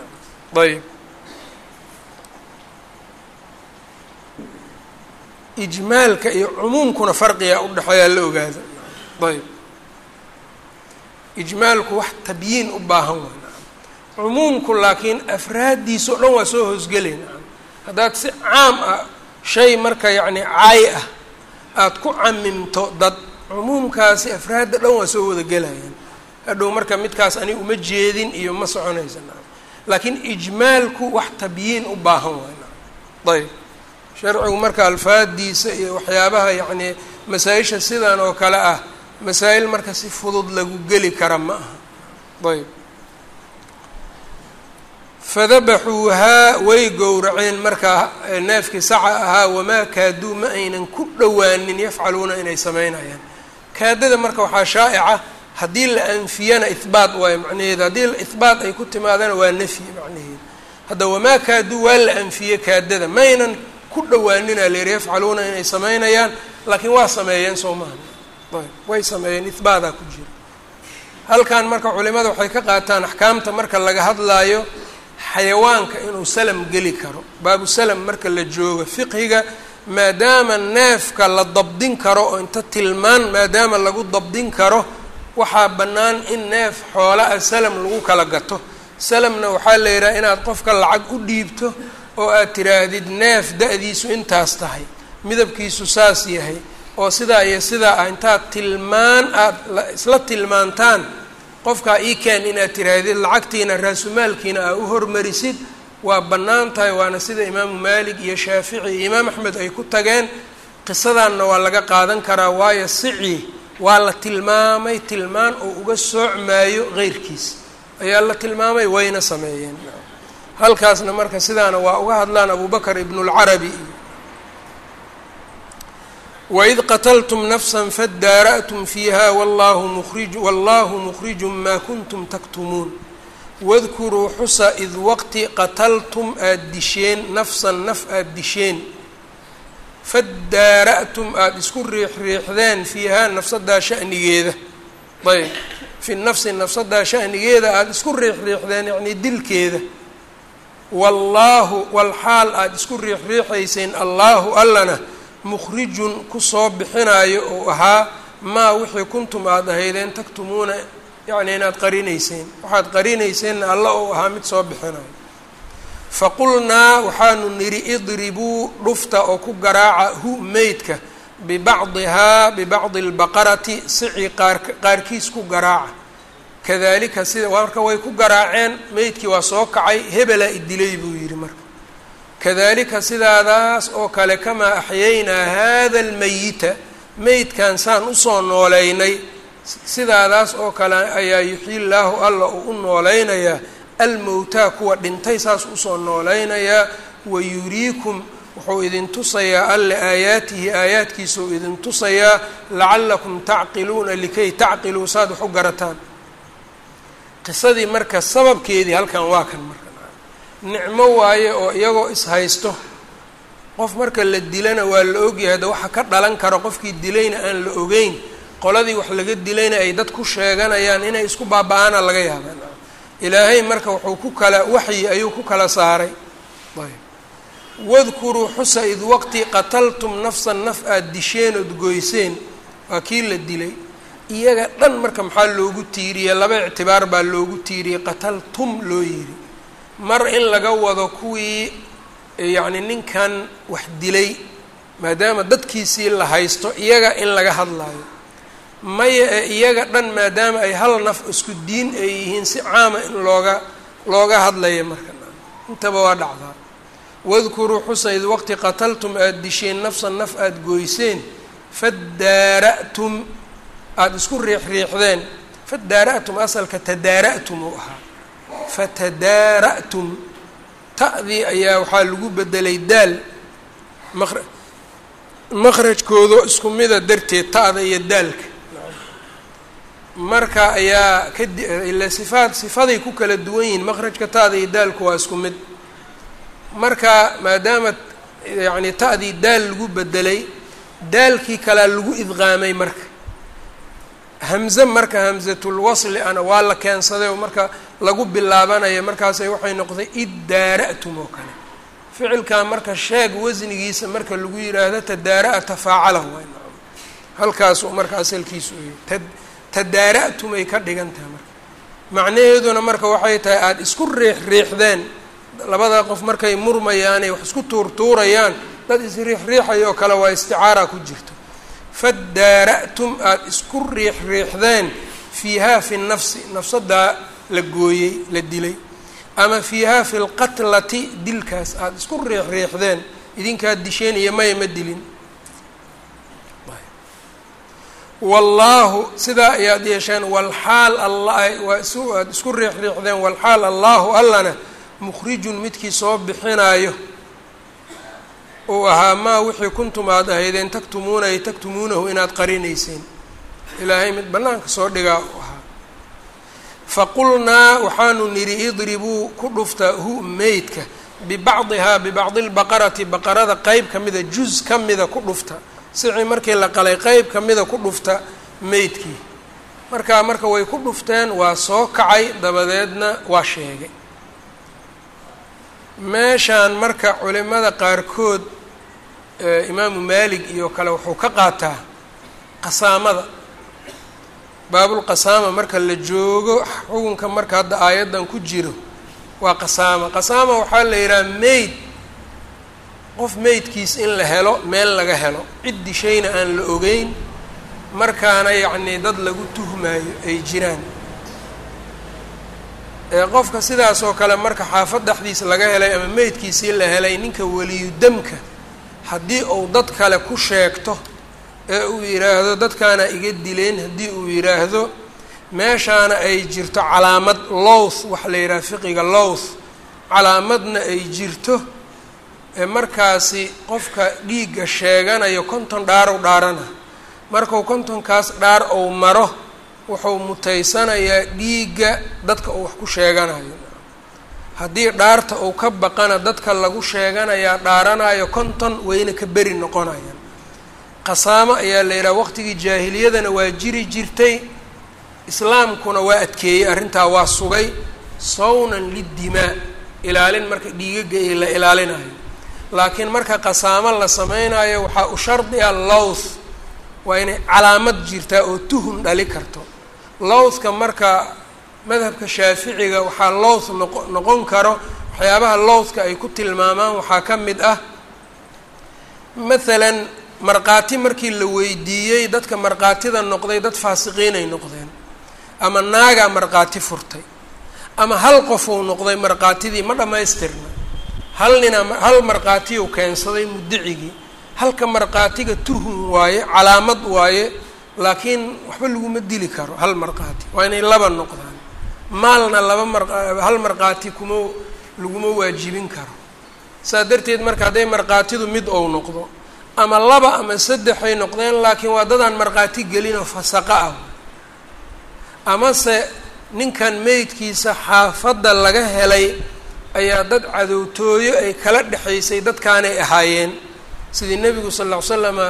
Ayb ijmaalka iyo cumuumkuna farqigaa udhexeeyaa la ogaado. Ayb ijmaalku wax tabyiin u baahan way cumuumku laakiin afraaddiisa o dhan waa soo hoosgelayn haddaad si caam ah shay marka yacni caay ah aada ku camimto dad cumuumkaasi afraadda dhan waa soo wada gelayaan hadhow marka midkaas ani uma jeedin iyo ma soconaysa laakiin ijmaalku wax tabyiin u baahan waay. Ayb sharcigu marka alfaadiisa iyo waxyaabaha yacni masaa-isha sidan oo kale ah masaa-il marka si fudud lagu geli kara ma aha. Ayb fadabaxuuhaa way gowraceen. Markaa neefkii saca ahaa wamaa kaaduu? Ma aynan ku dhowaanin yafcaluuna inay samaynayaan. Kaadada marka waxaa shaa'ica haddii la anfiyana ihbaat waayo macnaheedu. Haddii ihbaat ay ku timaadana waa nafyi macnaheedu. Hadda wamaa kaaduu? Waa la anfiye kaadada. Maynan ku dhawaanina la yihi yafcaluuna inay samaynayaan. Laakiin waa sameeyeen soo maaha way sameeyeen ihbaataa ku jira. Halkan marka culimada waxay ka qaataan axkaamta marka laga hadlaayo xayawaanka inuu salam geli karo. Baabu salam marka la joogo fiqhiga maadaama neefka la dabdin karo oo inta tilmaan maadaama lagu dabdin karo waxaa bannaan in neef xoola ah salam lagu kala gato. Salamna waxaa la yidhaha inaad qofka lacag u dhiibto oo aad tiraahdid neef da-diisu intaas tahay midabkiisu saas yahay oo sidaa iyo sidaa ah intaad tilmaan aada isla tilmaantaan qofkaa ii keen inaad tiraahdid lacagtiina raasumaalkiina aa u hormarisid waa bannaan tahay waana sida imaamu maalik iyo shaafici iyo imaam axmed ay ku tageen. Qisadanna waa laga qaadan karaa waayo sici waa la tilmaamay tilmaan oo uga soocmaayo qeyrkiis ayaa la tilmaamay wayna sameeyeen. Halkaasna marka sidaana waa uga hadlaan abubakr ibnu اlcarabi waid qatltm nafsa fadaara'tm fiiha wallahu mukhriju ma kuntum taktumuun wadkuruu xusa id waqti qataltum aada disheen nafsan naf aada disheen fadaara'tum aada isku riixriixdeen fiihaa nafsadaa shanigeeda ayb fi nafsi nafsadaa shanigeeda aada isku riixriixdeen yacnii dilkeeda wallaahu walxaal aada isku riixriixayseen allaahu allana mukhrijun ku soo bixinaayo ou ahaa maa wixii kuntum aada ahaydeen taktumuuna yacni inaad qarinayseen. Waxaad qarinayseenna alla ou ahaa mid soo bixinayo faqulnaa waxaanu nidhi idribuu dhufta oo ku garaaca hu meydka bibacdihaa bibacdi albaqarati sici qaar qaarkiis ku garaaca. Kadalika sida marka way ku garaaceen meydkii waa soo kacay hebelaa idilay buu yidhi marka kadalika sidaadaas oo kale kamaa axyaynaa hada almayita meydkan saan u soo nooleynay sidaadaas oo kale ayaa yuxyi llaahu alla uu u nooleynayaa almowtaa kuwa dhintay saas u soo nooleynayaa wayuriikum wuxuu idin tusayaa alle aayaatihi aayaadkiisuu idin tusayaa lacallakum tacqiluuna likay tacqiluu saad wax u garataan. Qisadii marka sababkeedii halkan waa kan marka nicmo waaye oo iyagoo ishaysto. Qof marka la dilana waa la ogyahay de waxa ka dhalan kara qofkii dilayna aan la ogeyn qoladii wax laga dilayna ay dad ku sheeganayaan inay isku baaba-aana laga yaabaan. Ilaahay marka wuxuu ku kala waxyi ayuu ku kala saaray. Wadkuruu xusa id waqti qataltum nafsan naf aada disheen ood goyseen waa kii la dilay. Iyaga dhan marka maxaa loogu tiiriyey laba ictibaar baa loogu tiiriyey qataltum loo yidhi mar in laga wado kuwii yacni ninkan wax dilay maadaama dadkiisii la haysto iyaga in laga hadlayo maya ee iyaga dhan maadaama ay hal naf isku diin ay yihiin si caama in looga looga hadlaya marka. Intaba waa dhacdaa. Wadkuruu xusa id waqti qataltum aada disheen nafsan naf aada goyseen fadaara'tum aada isku riixriixdeen fadaara'tum asalka tadaara'tum uu ahaa fatadaara'tum ta'dii ayaa waxaa lagu bedelay daal maqra maqrajkoodo isku mida darteed ta'da iyo daalka marka ayaa kadi ila sifaad sifaday ku kala duwan yihiin maqrajka ta'da iyo daalku waa isku mid marka maadaama yacni ta'dii daal lagu bedelay daalkii kalea lagu idqaamay marka hamze marka hamzatul wasli ana waa la keensaday oo marka lagu bilaabanaya markaasay waxay noqday iddaara'tum oo kale. Ficilkaa marka sheeg wasnigiisa marka lagu yidhaahdo tadaara'a tafaacala waay halkaasuu marka asalkiisu uyahy tadaara'tum ay ka dhigan tahay marka. Macnaheeduna marka waxay tahay aada isku riix riixdeen. Labada qof markay murmayaanay wax isku tuurtuurayaan dad isriixriixaya oo kale waa isticaara ku jirto fadaara'tum aada isku riix riixdeen fiihaa fi nafsi nafsadaa la gooyey la dilay ama fiihaa fi lqatlati dilkaas aada isku riix riixdeen idinkaad disheen iyo maya ma dilin wallaahu sidaa ayaad yeesheen walxaal alla isku riix riixdeen walxaal allaahu allana mukhrijun midkii soo bixinaayo uu ahaa maa wixii kuntum aada ahaydeen taktumuuna ay taktumuunahu inaad qarinayseen. Ilaahay mid bannaanka soo dhigaa u ahaa. Faqulnaa waxaanu nidhi idribuu ku dhufta hu meydka bibacdihaa bibacdi lbaqarati baqarada qeyb ka mida juz ka mida ku dhufta. Sicii markii la qalay qeyb ka mida ku dhufta meydkii markaa marka way ku dhufteen waa soo kacay dabadeedna waa sheegay meeshaan marka culimada qaarkood imaamu maalig iyo kale wuxuu ka qaataa qasaamada. Baabulqasaama marka la joogo xukunka marka hadda aayaddan ku jiro waa qasaama. Qasaama waxaa la yidhaha meyd qof meydkiis in la helo meel laga helo. Cid dishayna aan la ogeyn. Markaana yacnii dad lagu tuhmaayo ay jiraan qofka sidaas oo kale marka xaafad dhexdiisa laga helay ama meydkiisii la helay ninka weliyu damka haddii uu dad kale ku sheegto ee uu yidhaahdo dadkaana iga dileen haddii uu yidhaahdo meeshaana ay jirto calaamad lowth waxa la yidhaha fiqiga lowth calaamadna ay jirto markaasi qofka dhiigga sheeganayo konton dhaarow dhaarana markuu kontonkaas dhaar ou maro wuxuu mutaysanayaa dhiigga dadka uu wax ku sheeganayo. Haddii dhaarta uu ka baqana dadka lagu sheeganayaa dhaaranayo konton wayna ka beri noqonayaan qasaamo ayaa la yidhaha waqtigii jaahiliyadana waa jiri jirtay islaamkuna waa adkeeyey arrintaa waa sugay sawnan liddimaa ilaalin marka dhiigaga ee la ilaalinayo. Laakiin marka qasaamo la sameynayo waxaa u shardi a lowth waa inay calaamad jirtaa oo tuhun dhali karto lowthka marka madhabka shaaficiga waxaa lowth noqo noqon karo waxyaabaha lowthka ay ku tilmaamaan waxaa ka mid ah mathalan markhaati markii la weydiiyey dadka markhaatida noqday dad faasiqiinay noqdeen ama naagaa markhaati furtay ama hal qofuu noqday markhaatidii ma dhammaystirna. Hal nina hal markhaatiyuu keensaday mudicigii halka markhaatiga tuhun waaye calaamad waaye laakiin waxba laguma dili karo hal markhaati. Waa inay laba noqdaan. Maalna laba mar hal markhaati kuma laguma waajibin karo. Saa darteed marka hadday markhaatidu mid ou noqdo ama laba ama saddexay noqdeen laakiin waa dadaan markhaati gelinoo fasaqa ah. Amase ninkan meydkiisa xaafadda laga helay ayaa dad cadowtooyo ay kala dhexaysay dadkaanay ahaayeen. Sidii nebigu sal lla ly slama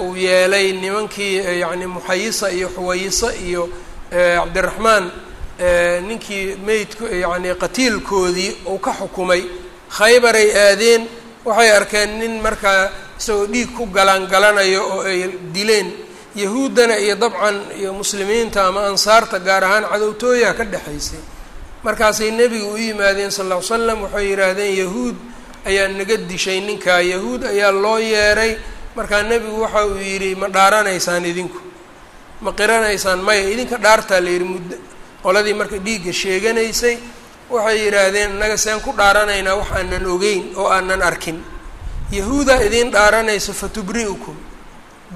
uu yeelay nimankii yacni muxayisa iyo xuwayisa iyo cabdiraxmaan ninkii meydku yacni qatiilkoodii uu ka xukumay. Khaybaray aadeen waxay arkeen nin markaa isagoo dhiig ku galaan galanayo oo ay dileen. Yahuuddana iyo dabcan iyo muslimiinta ama ansaarta gaar ahaan cadowtooyaha ka dhexaysay markaasay nebiga u yimaadeen sal lla ly slam waxay yidhaahdeen yahuud ayaa naga dishay ninkaa. Yahuud ayaa loo yeeray markaa nebigu waxa uu yidhi ma dhaaranaysaan idinku. Ma qiranaysaan maya. Idinka dhaartaa la yidhi muddo qoladii marka dhiigga sheeganaysay waxay yidhaahdeen innaga seen ku dhaaranaynaa wax aanan ogeyn oo aanan arkin. Yahuudaa idiin dhaaranayso fatubri-ukum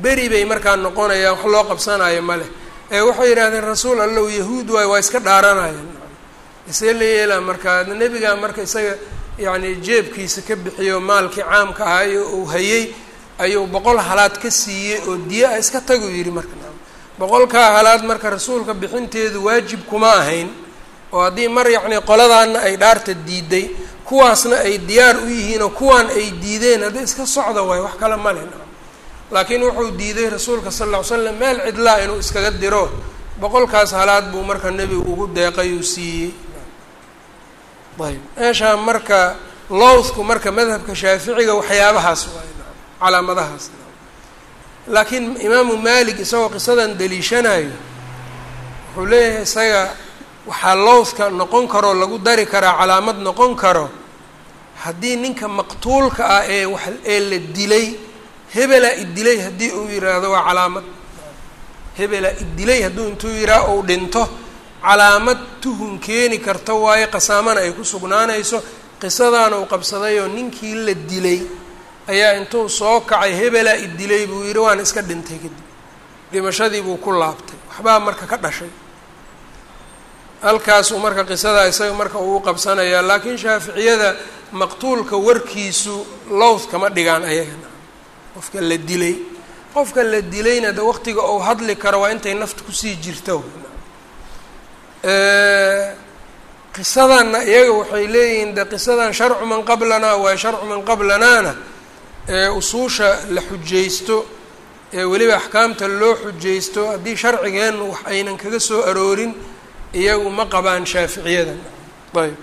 beri bay markaa noqonayaan wax loo qabsanayo ma leh. Ee waxay yidhahdeen rasuul allow yahuud waay waa iska dhaaranayaan. Isee la yeelaa markaa nebigaa marka isaga yacni jeebkiisa ka bixiyo maalkii caamka ahayo uu hayey ayuu boqol halaad ka siiyey oo diya a iska tagu yidhi marka. Boqolkaa halaad marka rasuulka bixinteedu waajib kuma ahayn oo haddii mar yacni qoladaana ay dhaarta diiday kuwaasna ay diyaar u yihiin oo kuwaan ay diideen hadda iska socda waayo wax kale ma laakiin wuxuu diiday rasuulka sal lla ly slam meel cidlaa inuu iskaga diro. Boqolkaas halaad buu marka nebigu ugu deeqay uu siiyey. Ayb meeshaa marka lowthku marka madhabka shaaficiga waxyaabahaas waay calaamadahaas. Laakiin imaamu malik isagoo qisadan daliishanayo wuxuu leeyahay isaga waxaa lowthka noqon karoo lagu dari karaa calaamad noqon karo haddii ninka maqtuulka ah ee wa ee la dilay hebelaa idilay haddii uu yidhaahdo waa calaamad. Hebelaa idilay hadduu intuu yidhaah ou dhinto calaamad tuhun keeni karta waayo qasaamana ay ku sugnaanayso qisadaana uu qabsadayoo ninkii la dilay ayaa intuu soo kacay hebelaa idilay buu yidhi waana iska dhintay kadib dhimashadii buu ku laabtay waxbaa marka ka dhashay. Halkaasuu marka qisadaa isaga marka uu qabsanayaa laakiin shaaficiyada maqtuulka warkiisu lowth kama dhigaan ayagana. Qofka la dilay qofka la dilayna de waqtiga uu hadli karo waa intay nafta ku sii jirto. Qisadanna iyaga waxay leeyihiin de qisadan sharcu man qablanaa waa sharcu man qablanaana ee usuusha la xujaysto ee weliba axkaamta loo xujaysto haddii sharcigeennu wax aynan kaga soo aroorin iyagu ma qabaan shaaficiyada. Ayb.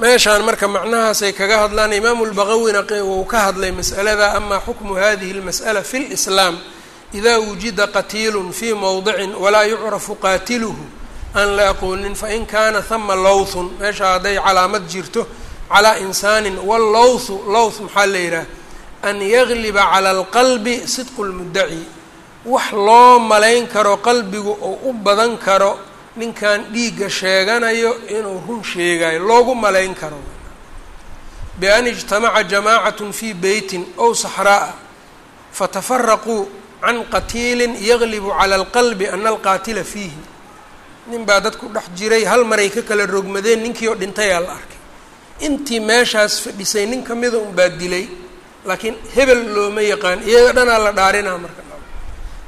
Meeshaan marka macnahaasay kaga hadlaan imaamu lbaqawina wuu ka hadlay mas'alada amaa xukmu hadihi اlmas'ala fi اlislaam ida wujida qatiilun fii mowdicin walaa yucrafu qaatiluhu? Aan la aqoonin fain kaana hama lowthun meesha hadday calaamad jirto calaa insaanin wallowthu lowth maxaa la yidhaah an yagliba cala alqalbi sidqu lmuddaci wax loo malayn karo qalbigu oo u badan karo ninkan dhiigga sheeganayo inuu run sheegayo loogu malayn karo. Bian ijtamaca jamaacatun fii beytin ow saxraa'a fatafaraquu can qatiilin yaglibu cala alqalbi ana alqaatila fiihi. Nin baa dad ku dhex jiray hal maray ka kala rogmadeen ninkii oo dhintayaa la arkay intii meeshaas fadhisay nin ka mida unbaa dilay laakiin hebel looma yaqaan iyaga dhanaa la dhaarinaa marka.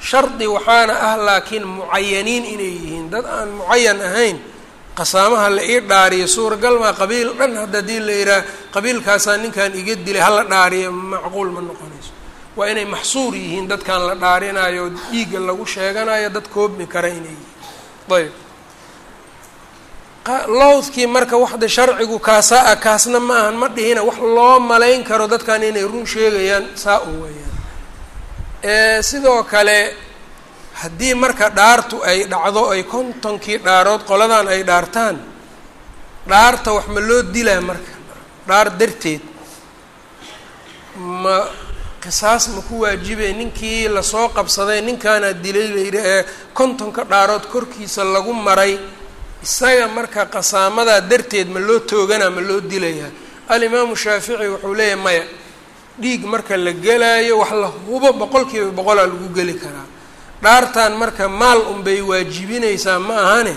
Shardi waxaana ah laakiin mucayaniin inay yihiin. Dad aan mucayan ahayn qasaamaha la ii dhaariyo suuragal maa qabiil dhan haddii la yidhaah qabiilkaasaa ninkan iga dilay hala dhaariyo macquul ma noqonayso. Waa inay maxsuur yihiin dadkan la dhaarinayo dhiigga lagu sheeganayo dad koobmi kara inay yihiin. Ayb lowdkii marka waxda sharcigu kaasaa ah kaasna ma ahan ma dhihina wax loo malayn karo dadkan inay run sheegayaan saa un weeyaan. Sidoo kale haddii marka dhaartu ay dhacdo ay kontonkii dhaarood qoladan ay dhaartaan dhaarta wax ma loo dilaa marka? Dhaar darteed ma qisaas ma ku waajibay ninkii la soo qabsaday ninkaana dilay layidhi ee kontonka dhaarood korkiisa lagu maray isaga marka qasaamadaa darteed ma loo tooganaa ma loo dilayaa alimaamu shaafici wuxuu leeyahay maya dhiig marka la gelaayo wax la hubo boqol kiiba boqolaa lagu geli karaa. Dhaartan marka maal unbay waajibinaysaa ma ahane?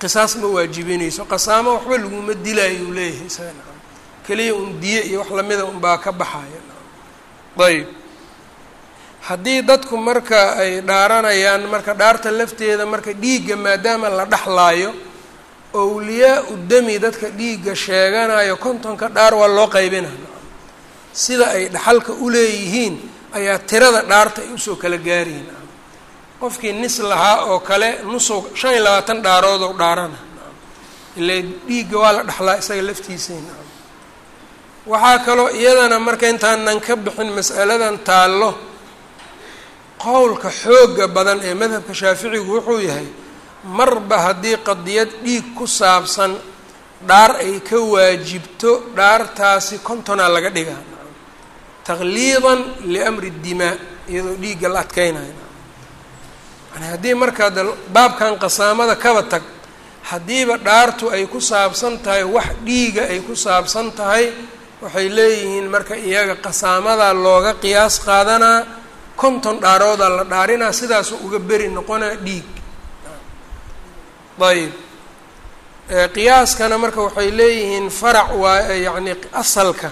Qisaas ma waajibinayso. Qasaamo waxba laguma dilaayo leeyahay isaga nacam. Keliya un diye iyo wax lamida unbaa ka baxaya ayb haddii dadku marka ay dhaaranayaan marka dhaarta lafteeda marka dhiigga maadaama la dhexlaayo owliyaa u demi dadka dhiigga sheeganayo kontonka dhaar waa loo qaybinaya sida ay dhaxalka uleeyihiin ayaa tirada dhaarta ay u soo kala gaarayin qofkii nis lahaa oo kale nusow shan iyo labaatan dhaaroodou dhaarana. Ila dhiigga waa la dhexlaa isaga laftiisayna. Waxaa kaloo iyadana marka intaanan ka bixin mas'aladan taallo qowlka xooga badan ee madhabka shaaficigu wuxuu yahay marba haddii qadiyad dhiig ku saabsan dhaar ay ka waajibto dhaartaasi kontonaa laga dhigaa. Taqliidan liamri dimaa iyadoo dhiigga la adkeynayo yani haddii markaa de baabkan qasaamada kaba tag haddiiba dhaartu ay ku saabsan tahay wax dhiiga ay ku saabsan tahay waxay leeyihiin marka iyaga qasaamadaa looga qiyaas qaadanaa konton dhaaroodaa la dhaarinaa sidaasuu uga beri noqonaa dhiig ayb qiyaaskana marka waxay leeyihiin farac waa yacni asalka.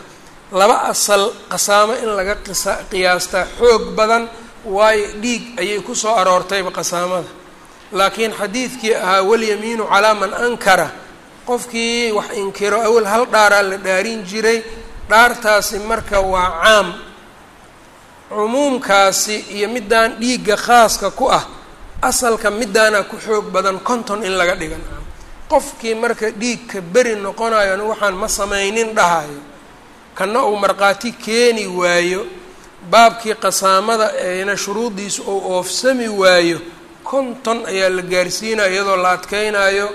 Laba asal qasaamo in laga qisa qiyaastaa xoog badan waayo dhiig ayay ku soo aroortayba qasaamada. Laakiin xadiidkii ahaa walyamiinu calaa man ankara. Qofkii wax inkiro awal hal dhaaraa la dhaarin jiray dhaartaasi marka waa caam. Cumuumkaasi iyo middaan dhiigga khaaska ku ah asalka middaana ku xoog badan konton in laga dhigan. Qofkii marka dhiigka beri noqonayo anu waxaan ma samaynin dhahayo. Kana uu markhaati keeni waayo baabkii qasaamada eena shuruuddiisu uu oofsami waayo konton ayaa la gaarsiinaya iyadoo la adkeynayo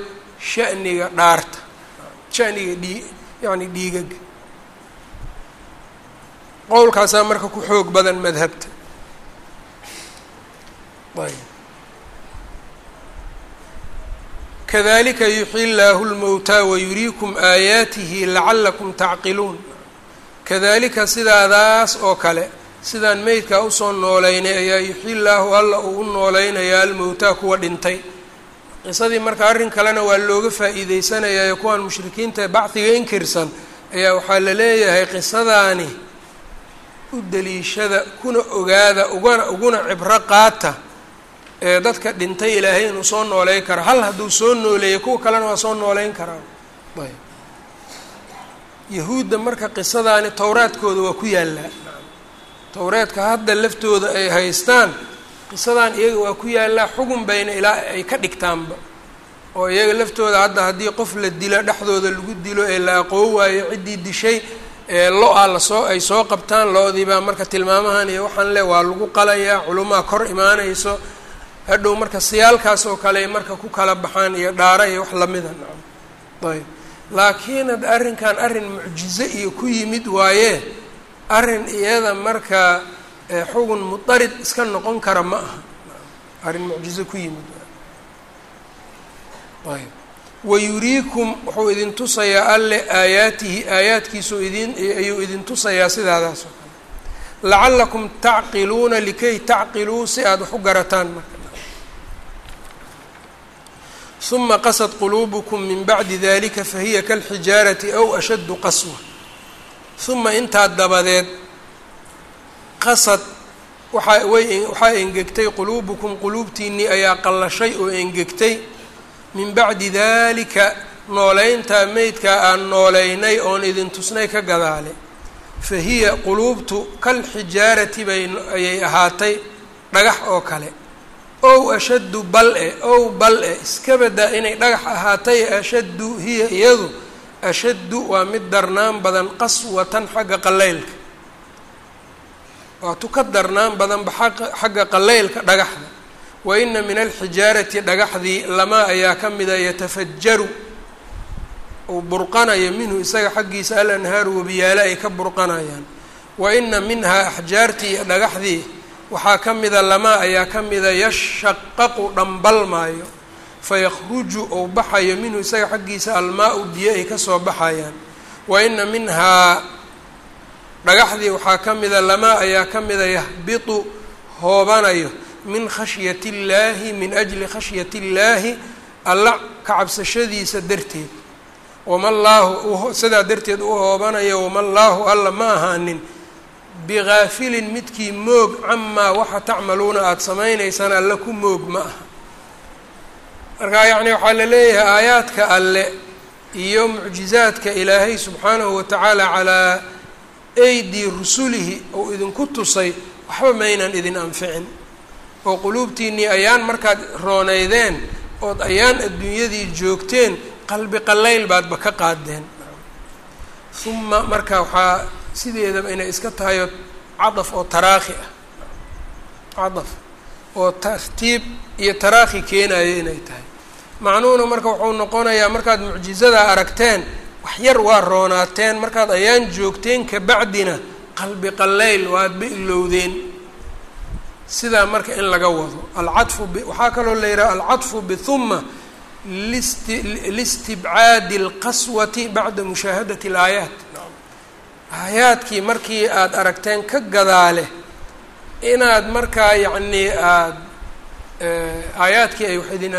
sha'niga dhaarta sha'niga dhii yacni dhiigaga qowlkaasaa marka ku xoog badan madhabta. Ayb kadalika yuxyi llaahu lmowtaa wayuriikum aayaatihi lacalakum tacqiluun. Kadalika sidaadaas oo kale sidaan meydkaa u soo nooleynay ayaa yuxyi llaahu alla uu u nooleynayaa almowtaa kuwa dhintay. Qisadii marka arrin kalena waa looga faa'iideysanayaa kuwaan mushrikiinta bacdiga inkirsan ayaa waxaa la leeyahay qisadaani u daliishada kuna ogaada ugana uguna cibro qaata ee dadka dhintay ilaahay inuu soo nooleyn karo. Hal hadduu soo nooleeyay kuwa kalena waa soo nooleyn karaa yahuudda marka qisadaani towraadkooda waa ku yaallaa towreedka hadda laftooda ay haystaan qisadan iyaga waa ku yaallaa xugun bayna ilaa ay ka dhigtaanba. Oo iyaga laftooda hadda haddii qof la dilo dhexdooda lagu dilo ee la aqoon waayo ciddii dishay ee lo'a la soo ay soo qabtaan lo-diibaa marka tilmaamahan iyo waxaan le waa lagu qalayaa culumaa kor imaanayso hadhow marka siyaalkaas oo kale marka ku kala baxaan iyo dhaara iyo wax lamida. Nacam ayb. Laakiin arrinkan arrin mucjize iyo ku yimid waaye arrin iyada marka xugun mudarid iska noqon kara ma aha. Arrin mucjize ku yimid ayb. Wayuriikum wuxuu idin tusayaa alle aayaatihi aayaadkiisuu idin ayuu idin tusayaa sidaadaas kale. Lacallakum tacqiluuna likay tacqiluu si aada wax u garataan marka uma qasad quluubukum min bacdi dalika fahiya kalxijaarati aw ashaddu qaswa uma intaa dabadeed qasad waxaa way waxaa engegtay quluubukum quluubtiinnii ayaa qallashay oo engegtay min bacdi dalika nooleyntaa meydkaa aan nooleynay oon idin tusnay ka gadaale fa hiya quluubtu kalxijaarati bay ayay ahaatay dhagax oo kale ow ashaddu bal-e ow bal-e iska badaa inay dhagax ahaatay ashaddu hiya iyadu ashaddu waa mid darnaan badan qaswatan xagga qaleylka waatu ka darnaan badanba xagga qaleylka dhagaxda. Wa ina min alxijaarati dhagaxdii lamaa ayaa ka mida yatafajaru uu burqanayo minhu isaga xaggiisa alanhaaru wabiyaale ay ka burqanayaan. Wa ina minhaa axjaartii dhagaxdii waxaa ka mida lamaa ayaa ka mida yashaqaqu dhambalmaayo fayakhruju ou baxayo minhu isaga xaggiisa almaa-u biyo ay ka soo baxayaan. Wa ina minhaa dhagaxdii waxaa ka mida lamaa ayaa ka mida yahbitu hoobanayo. Min khashyati illaahi min ajli khashyati illaahi alla ka cabsashadiisa darteed. Wama llaahu sidaa darteed u hoobanayo wama llaahu alla ma ahaanin bigaafilin midkii moog camaa waxa tacmaluuna aada samaynaysaan alle ku moog ma aha marka yacni waxaa la leeyahay aayaadka alle iyo mucjizaadka ilaahay subxaanahu watacaala calaa aydi rusulihi ou idinku tusay waxba maynan idin anficin oo quluubtiinnii ayaan markaad rooneydeen ood ayaan adduunyadii joogteen qalbi qallayl baadba ka qaadeen uma marka waxaa sideedaba inay iska tahay oo cadaf oo taraakhi ah. Cadaf oo tartiib iyo taraakhi keenayo inay tahay. Macnuhuna marka wuxuu noqonayaa markaad mucjizadaa aragteen wax yar waa roonaateen markaad ayaan joogteen kabacdina qalbi qallayl waadba ilowdeen sidaa marka in laga wado alcadfu waxaa kaloo la yidhaha alcadfu bihuma listibcaadi اlqaswati bacda mushaahadati اlaayaat aayaadkii markii aada aragteen ka gadaale inaad markaa yacnii aada aayaadkii ay wax idin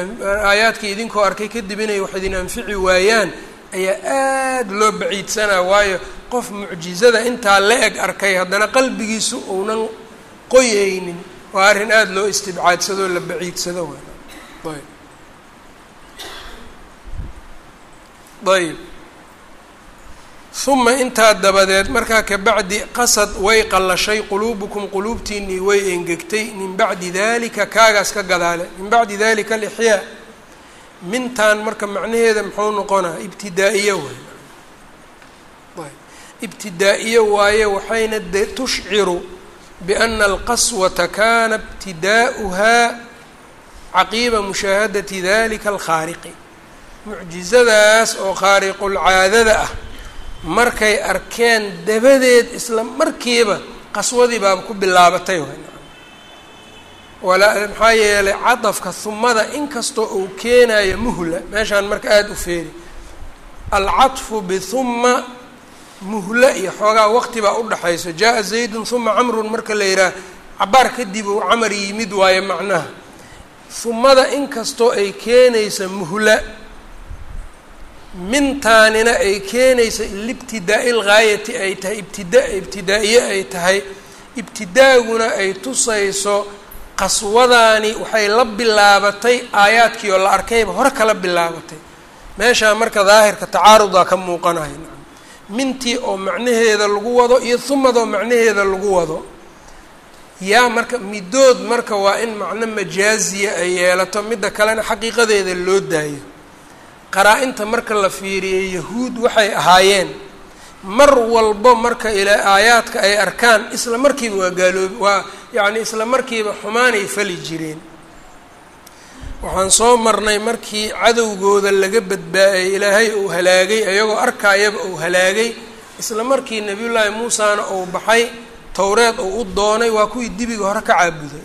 aayaadkii idinkoo arkay kadib inay wax idin anfici waayaan ayaa aada loo baciidsanaa. Waayo qof mucjizada intaa la eg arkay haddana qalbigiisu uunan qoyeynin waa arrin aada loo istibcaadsado o la baciidsado ayb. Ayb uma intaa dabadeed markaa kabacdi qasad way qallashay quluubukum quluubtiinnii way engegtay min bacdi dalika kaagaas ka gadaale min bacdi dalika alixyaa mintaan marka macnaheeda muxuu noqonaa ibtidaa-iyo ayb. Ibtidaa-iyo waaye waxayna tushciru biana alqaswata kana ibtidaa'uhaa caqiiba mushaahadati dalika alkhaariqi. Mucjizadaas oo khaariqulcaadada ah markay arkeen dabadeed isla markiiba qaswadii baaba ku bilaabatay walaa maxaa yeelay cadafka humada inkastoo uu keenayo muhla meeshaan marka aada u feeri alcadfu bihuma muhla iyo xoogaa waqti baa udhaxayso jaa-a zaydun huma camrun marka la yidhaah cabaar kadib uu camar yimid waayo macnaha. Humada inkastoo ay keenaysa muhla mintaanina ay keenaysa libtidaa-i lgaayati ay tahay ibtida ibtidaa-iye ay tahay ibtidaaguna ay tusayso qaswadaani waxay la bilaabatay aayaadkii oo la arkayba hore kala bilaabatay. Meeshaa marka daahirka tacaarudaa ka muuqanaya mintii oo macnaheeda lagu wado iyo humada oo macnaheeda lagu wado. Yaa marka midood marka waa in macno majaaziya ay yeelato midda kalena xaqiiqadeeda loo daayo qaraa-inta marka la fiiriyay yahuud waxay ahaayeen mar walbo marka ilaa aayaadka ay arkaan isla markiiba waa gaaloobi waa yacni isla markiiba xumaanay fali jireen. Waxaan soo marnay markii cadowgooda laga badbaa-ay ilaahay uu halaagay iyagoo arkaayaba uu halaagay isla markii nebiyullaahi muusana uu baxay towreed uu u doonay waa kuwii dibiga hore ka caabuday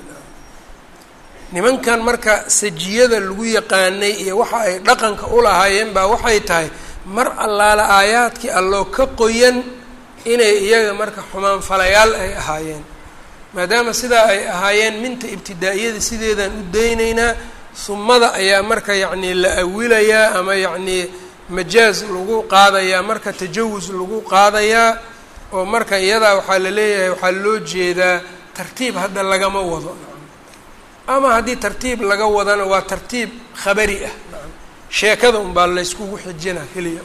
nimankan marka sajiyada lagu yaqaanay iyo waxa ay dhaqanka u lahaayeen baa waxay tahay mar allaala aayaadkii alloo ka qoyan inay iyaga marka xumaan falayaal ay ahaayeen. Maadaama sidaa ay ahaayeen minta ibtidaa-iyada sideedaan u daynaynaa sumada ayaa marka yacnii la awilayaa ama yacnii majaaz lagu qaadayaa marka tajawus lagu qaadayaa oo marka iyadaa waxaa la leeyahay waxaa loo jeedaa tartiib hadda lagama wado ama haddii tartiib laga wadana waa tartiib khabari ah. Sheekada unbaa layskugu xijina keliya.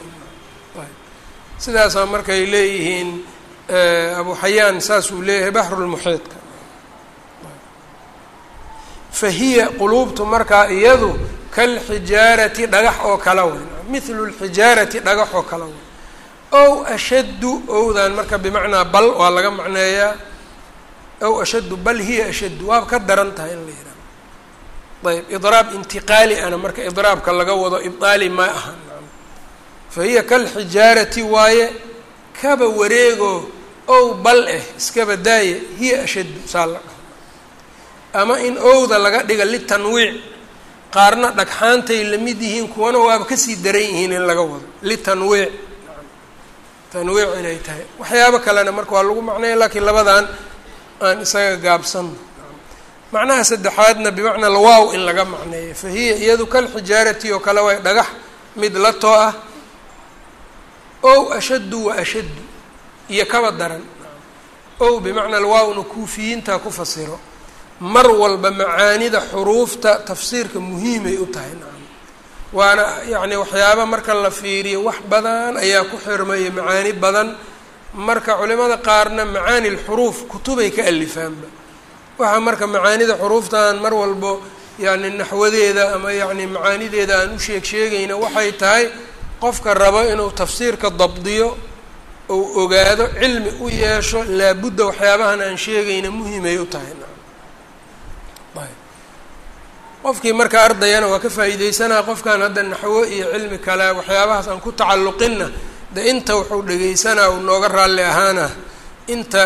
Sidaasaa markay leeyihiin abu xayaan saasuu leeyahay baxrulmuxiidka fa hiya quluubtu markaa iyadu kalxijaarati dhagax oo kala wey mithlu lxijaarati dhagax oo kala wey ow ashaddu owdan marka bimacnaa bal waa laga macneeyaa. Ow ashaddu bal hiya ashaddu. Waaba ka daran tahay in la yidhaha ayb idraab intiqaali ana marka idraabka laga wado ibdaali ma aha. Fa hiya kalxijaarati waaye kaba wareego ow bal eh iskaba daaye hiya ashaddu saa la dhaho ama in owda laga dhiga litanwiic qaarna dhagxaantay la mid yihiin kuwana waaba ka sii daran yihiin in laga wado litanwiic tanwiic. Inay tahay. Waxyaabo kalena marka waa lagu macnaya laakiin labadan aan isaga gaabsano macnaha saddexaadna bimacnaa lwaaw in laga macneeyo. Fa hiya iyadu kalxijaarati oo kale way dhagax mid la too ah ow ashaddu wa ashaddu iyo kaba daran. Ow bimacnaa alwaawna kuufiyiintaa ku fasiro. Mar walba macaanida xuruufta tafsiirka muhiimay u tahay nacam. Waana yacni waxyaaba marka la fiiriyo wax badan ayaa ku xirmaya macaani badan. Marka culimada qaarna macaani lxuruuf kutubay ka alifaanba waxaa marka macaanida xuruuftan mar walbo yacni naxwadeeda ama yacni macaanideeda aan u sheeg sheegayna waxay tahay qofka rabo inuu tafsiirka dabdiyo ou ogaado cilmi u yeesho laabudda waxyaabahan aan sheegayna muhiimay u tahay. Qofkii marka ardayana waa ka faa'iideysanaa qofkan hadda naxwo iyo cilmi kale waxyaabahaas aan ku tacalluqinna de inta wuxuu dhegeysanaa uu nooga raalli ahaana inta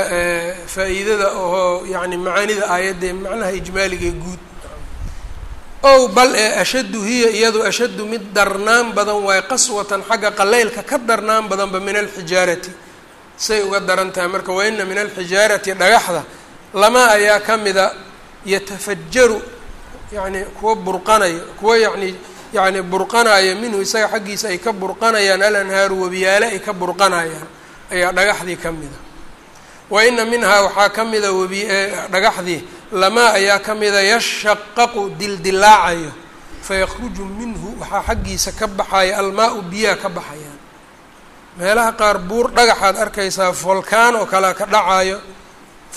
faa'iidada oo yacni macaanida aayadda macnaha ijmaaliga guud. Ow bal ee ashaddu hiya iyadu ashaddu mid darnaan badan waaye qaswatan xagga qaleylka ka darnaan badanba min alxijaarati say uga daran tahay marka wa ina min alxijaarati dhagaxda lama ayaa ka mida yatafajaru yacni kuwa burqanayo kuwa yacni yacni burqanayo minhu isaga xaggiisa ay ka burqanayaan alanhaaru webiyaale ay ka burqanayaan ayaa dhagaxdii ka mida wa ina minhaa waxaa ka mida webi dhagaxdii lamaa ayaa ka mida yashaqaqu dildilaacayo fayakhruju minhu waxaa xaggiisa ka baxaya almaa-u biyaha ka baxayaan meelaha qaar buur dhagaxaad arkaysaa volkaan oo kalea ka dhacayo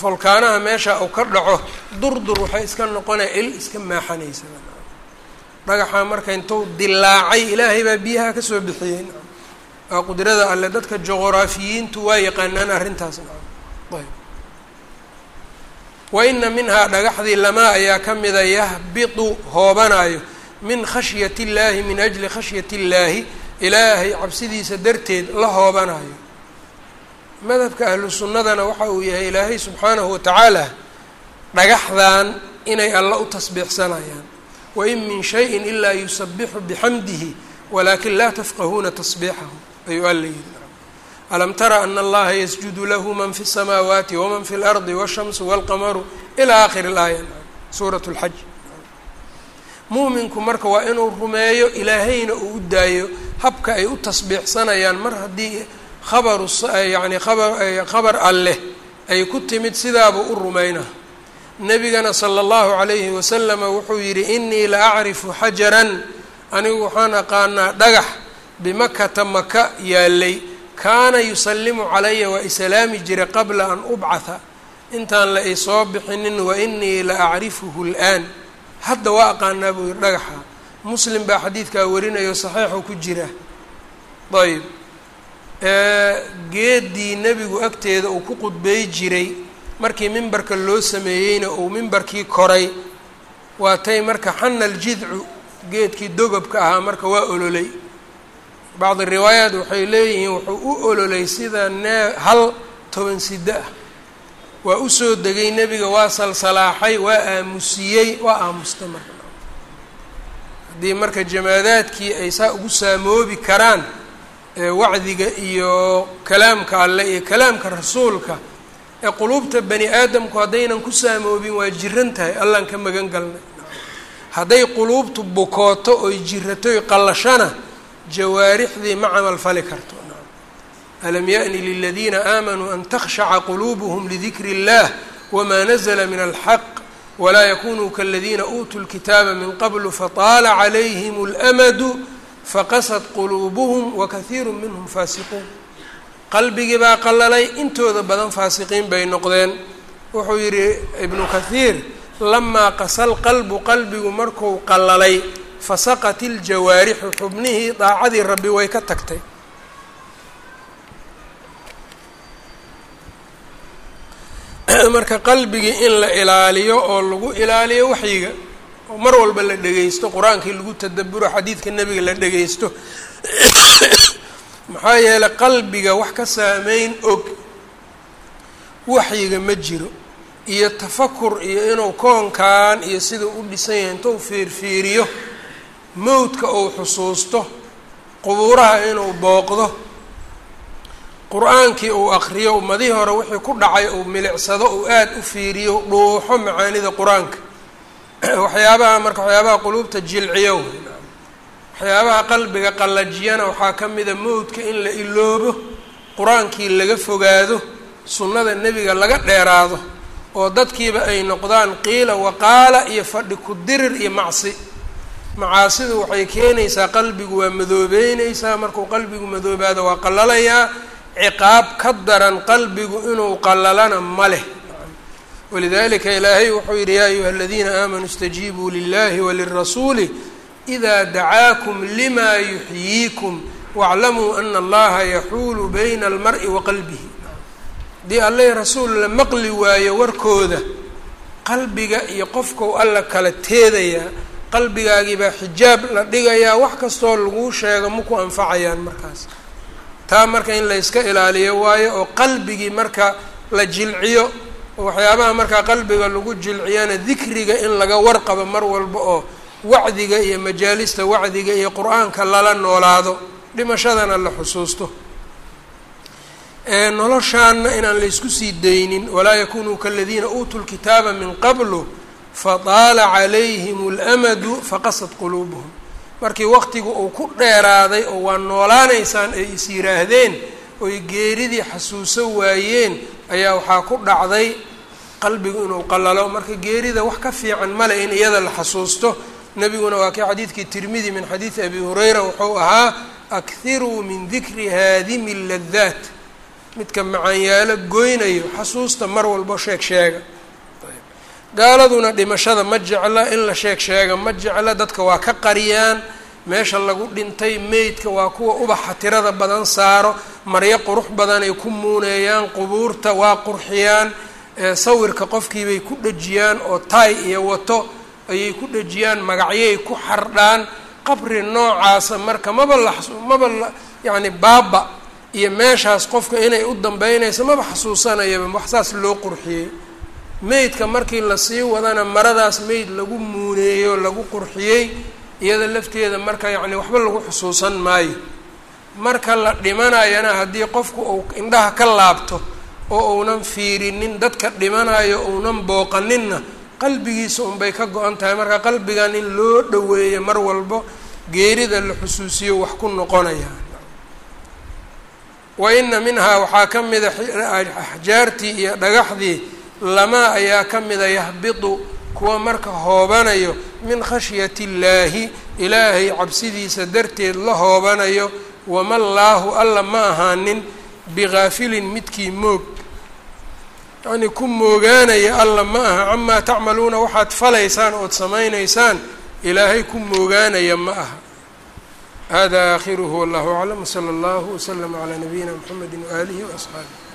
volkaanaha meesha uu ka dhaco durdur waxay iska noqonaya il iska maaxanaysa. Dhagaxa marka intuu dilaacay ilaahay baa biyaha ka soo bixiyey. Waa qudrada alle dadka juqraafiyiintu waa yaqaanaan arrintaas ayb. Wa ina minhaa dhagaxdii lamaa ayaa ka mida yahbitu hoobanayo min khashyati illaahi min ajli khashyati illaahi ilaahay cabsidiisa darteed la hoobanayo. Madhabka ahlu sunnadana waxa uu yahay ilaahay subxaanahu watacaala dhagaxdan inay alla u tasbiixsanayaan. Wain min shayin ilaa yusabixu bixamdihi walaakin laa tafqahuuna tasbiixahu ayuu alla yidhi alam tara ana allaha yasjudu lahu man fi الsamaawaati waman fi اlardi wالshamsu wاlqamaru ilaa aakhiri اlaaya suurat اlxaj muuminku marka waa inuu rumeeyo ilaahayna uu u daayo habka ay u tasbiixsanayaan mar haddii khabaru yani aba khabar alleh ay ku timid sidaaba u rumayna nebigana sala allahu calayhi wasalama wuxuu yidhi inii la acrifu xajaran anigu waxaan aqaanaa dhagax bimakata maka yaalay kaana yusallimu calaya waa isalaami jiray qabla an ubcatha. Intaan la isoo bixinin wa inii la acrifuhu lآan hadda waa aqaanaa buu yihi dhagaxa muslim baa xadiidkaa warinayo saxiixu ku jira. Ayb geedii nebigu agteeda uu ku qudbey jiray markii mimbarka loo sameeyeyna uu mimbarkii koray waatay marka xana aljidcu geedkii dogobka ahaa marka waa ololay bacdi riwaayaat waxay leeyihiin wuxuu u ololay sida nee hal toban sida ah waa u soo degay nebiga waa salsalaaxay waa aamusiyey waa aamusta marka haddii marka jamaadaadkii ay saa ugu saamoobi karaan wacdiga iyo kalaamka alleh iyo kalaamka rasuulka ee quluubta bani aadamku haddaynan ku saamoobin waa jiran tahay allaan ka magan galnay hadday quluubtu bukooto oy jiratoy qallashana jawaarixdii ma camal fali karto alam yaأni liladiina aamanuu an takhshaca quluubuhm lidikri اllah wma nazla min alxaq walaa yakunuu kaladiina uutuu lkitaaba min qablu fataala calayhim اlamadu faqasad quluubuhum wakaiiru minhum faasiquun qalbigii baa qalalay intooda badan faasiqiin bay noqdeen wuxuu yidhi ibnu kahiir lamaa qasal qalbu qalbigu marku qalalay fasaqat iljawaarixu xubnihii daacadii rabbi way ka tagtay. Marka qalbigii in la ilaaliyo oo lagu ilaaliyo waxyiga oo mar walba la dhegeysto qur'aankii lagu tadaburo xadiidka nebiga la dhegeysto maxaa yeelay qalbiga wax ka saameyn og waxyiga ma jiro iyo tafakur iyo inuu koonkan iyo sidau u dhisan yahay intuu fiirfiiriyo mowdka uu xusuusto qubuuraha inuu booqdo qur'aankii uu akriyo ummadihii hore wixii ku dhacay uu milicsado uu aada u fiiriyo dhuuxo macaanida qur'aanka. Waxyaabaha marka waxyaabaha quluubta jilciyo waxyaabaha qalbiga qallajiyana waxaa ka mida mowdka in la iloobo qur'aankii laga fogaado sunnada nebiga laga dheeraado oo dadkiiba ay noqdaan qiila waqaala iyo fadhi ku dirir iyo macsi macaasidu waxay keenaysaa qalbigu waa madoobeyneysaa markuu qalbigu madoobaado waa qallalayaa ciqaab ka daran qalbigu inuu qallalana ma leh. Walidalika ilaahay wuxuu yidhi yaa ayuha aladiina aamanuu istajiibuu lilahi walirasuuli إda dacaakum lima yuxyiikum wاclamuu ana allaha yaxuulu bayna almar'i wa qalbihi. Haddii alleh rasuul la maqli waayo warkooda qalbiga iyo qofkau alla kala teedayaa qalbigaagii baa xijaab la dhigayaa wax kastoo laguu sheego maku anfacayaan markaas. Taa marka in la yska ilaaliyo waayo oo qalbigii marka la jilciyo waxyaabaha markaa qalbiga lagu jilciyana dikriga in laga warqabo mar walba oo wacdiga iyo majaalista wacdiga iyo qur'aanka lala noolaado dhimashadana la xusuusto. Noloshaana inaan laysku sii daynin walaa yakunuu kaladiina uutuu lkitaaba min qablu fataala calayhim اlamadu faqasad quluubuhum. Markii waqtigu uu ku dheeraaday oo waa noolaanaysaan ay is yiraahdeen oy geeridii xasuuso waayeen ayaa waxaa ku dhacday qalbigu inuu qalalo marka geerida wax ka fiican male in iyada la xasuusto. Nebiguna waa kii xadiidkii tirmidi min xadiidi abi hurayra wuxuu ahaa akhiruu min dikri haadimi ladaat midka macaanyaalo goynayo xasuusta mar walbo sheeg sheega gaaladuna dhimashada ma jecla in la sheeg sheega ma jecla dadka waa ka qariyaan meesha lagu dhintay meydka waa kuwa ubaxa tirada badan saaro maryo qurux badanay ku muuneeyaan qubuurta waa qurxiyaan sawirka qofkiibay ku dhejiyaan oo taay iyo wato ayay ku dhejiyaan magacyay ku xardhaan qabri noocaasa marka maba la maba la yacni baaba iyo meeshaas qofka inay u dambeynayso maba xasuusanayaba wax saas loo qurxiyey meydka markii la sii wadana maradaas meyd lagu muuneeyo lagu qurxiyey iyada lafteeda marka yacni waxba lagu xusuusan maayo. Marka la dhimanayana haddii qofku uu indhaha ka laabto oo uunan fiirinin dadka dhimanayo uunan booqaninna qalbigiisa unbay ka go-an tahay. Marka qalbigan in loo dhoweeyo mar walbo geerida la xusuusiyo wax ku noqonaya. Wa ina minhaa waxaa ka mida axjaartii iyo dhagaxdii lamaa ayaa ka mida yahbitu kuwa marka hoobanayo min khashyati illaahi ilaahay cabsidiisa darteed la hoobanayo wama llaahu alla ma ahaanin bigaafilin midkii moog. Yacnii ku moogaanaya alla ma aha camaa tacmaluuna waxaad falaysaan ood samaynaysaan ilaahay ku moogaanaya ma aha. Hada aakhiruhu wallahu aclam wsala allahu waslama calaa nabiyina mxamedi waaalihi waasxaabih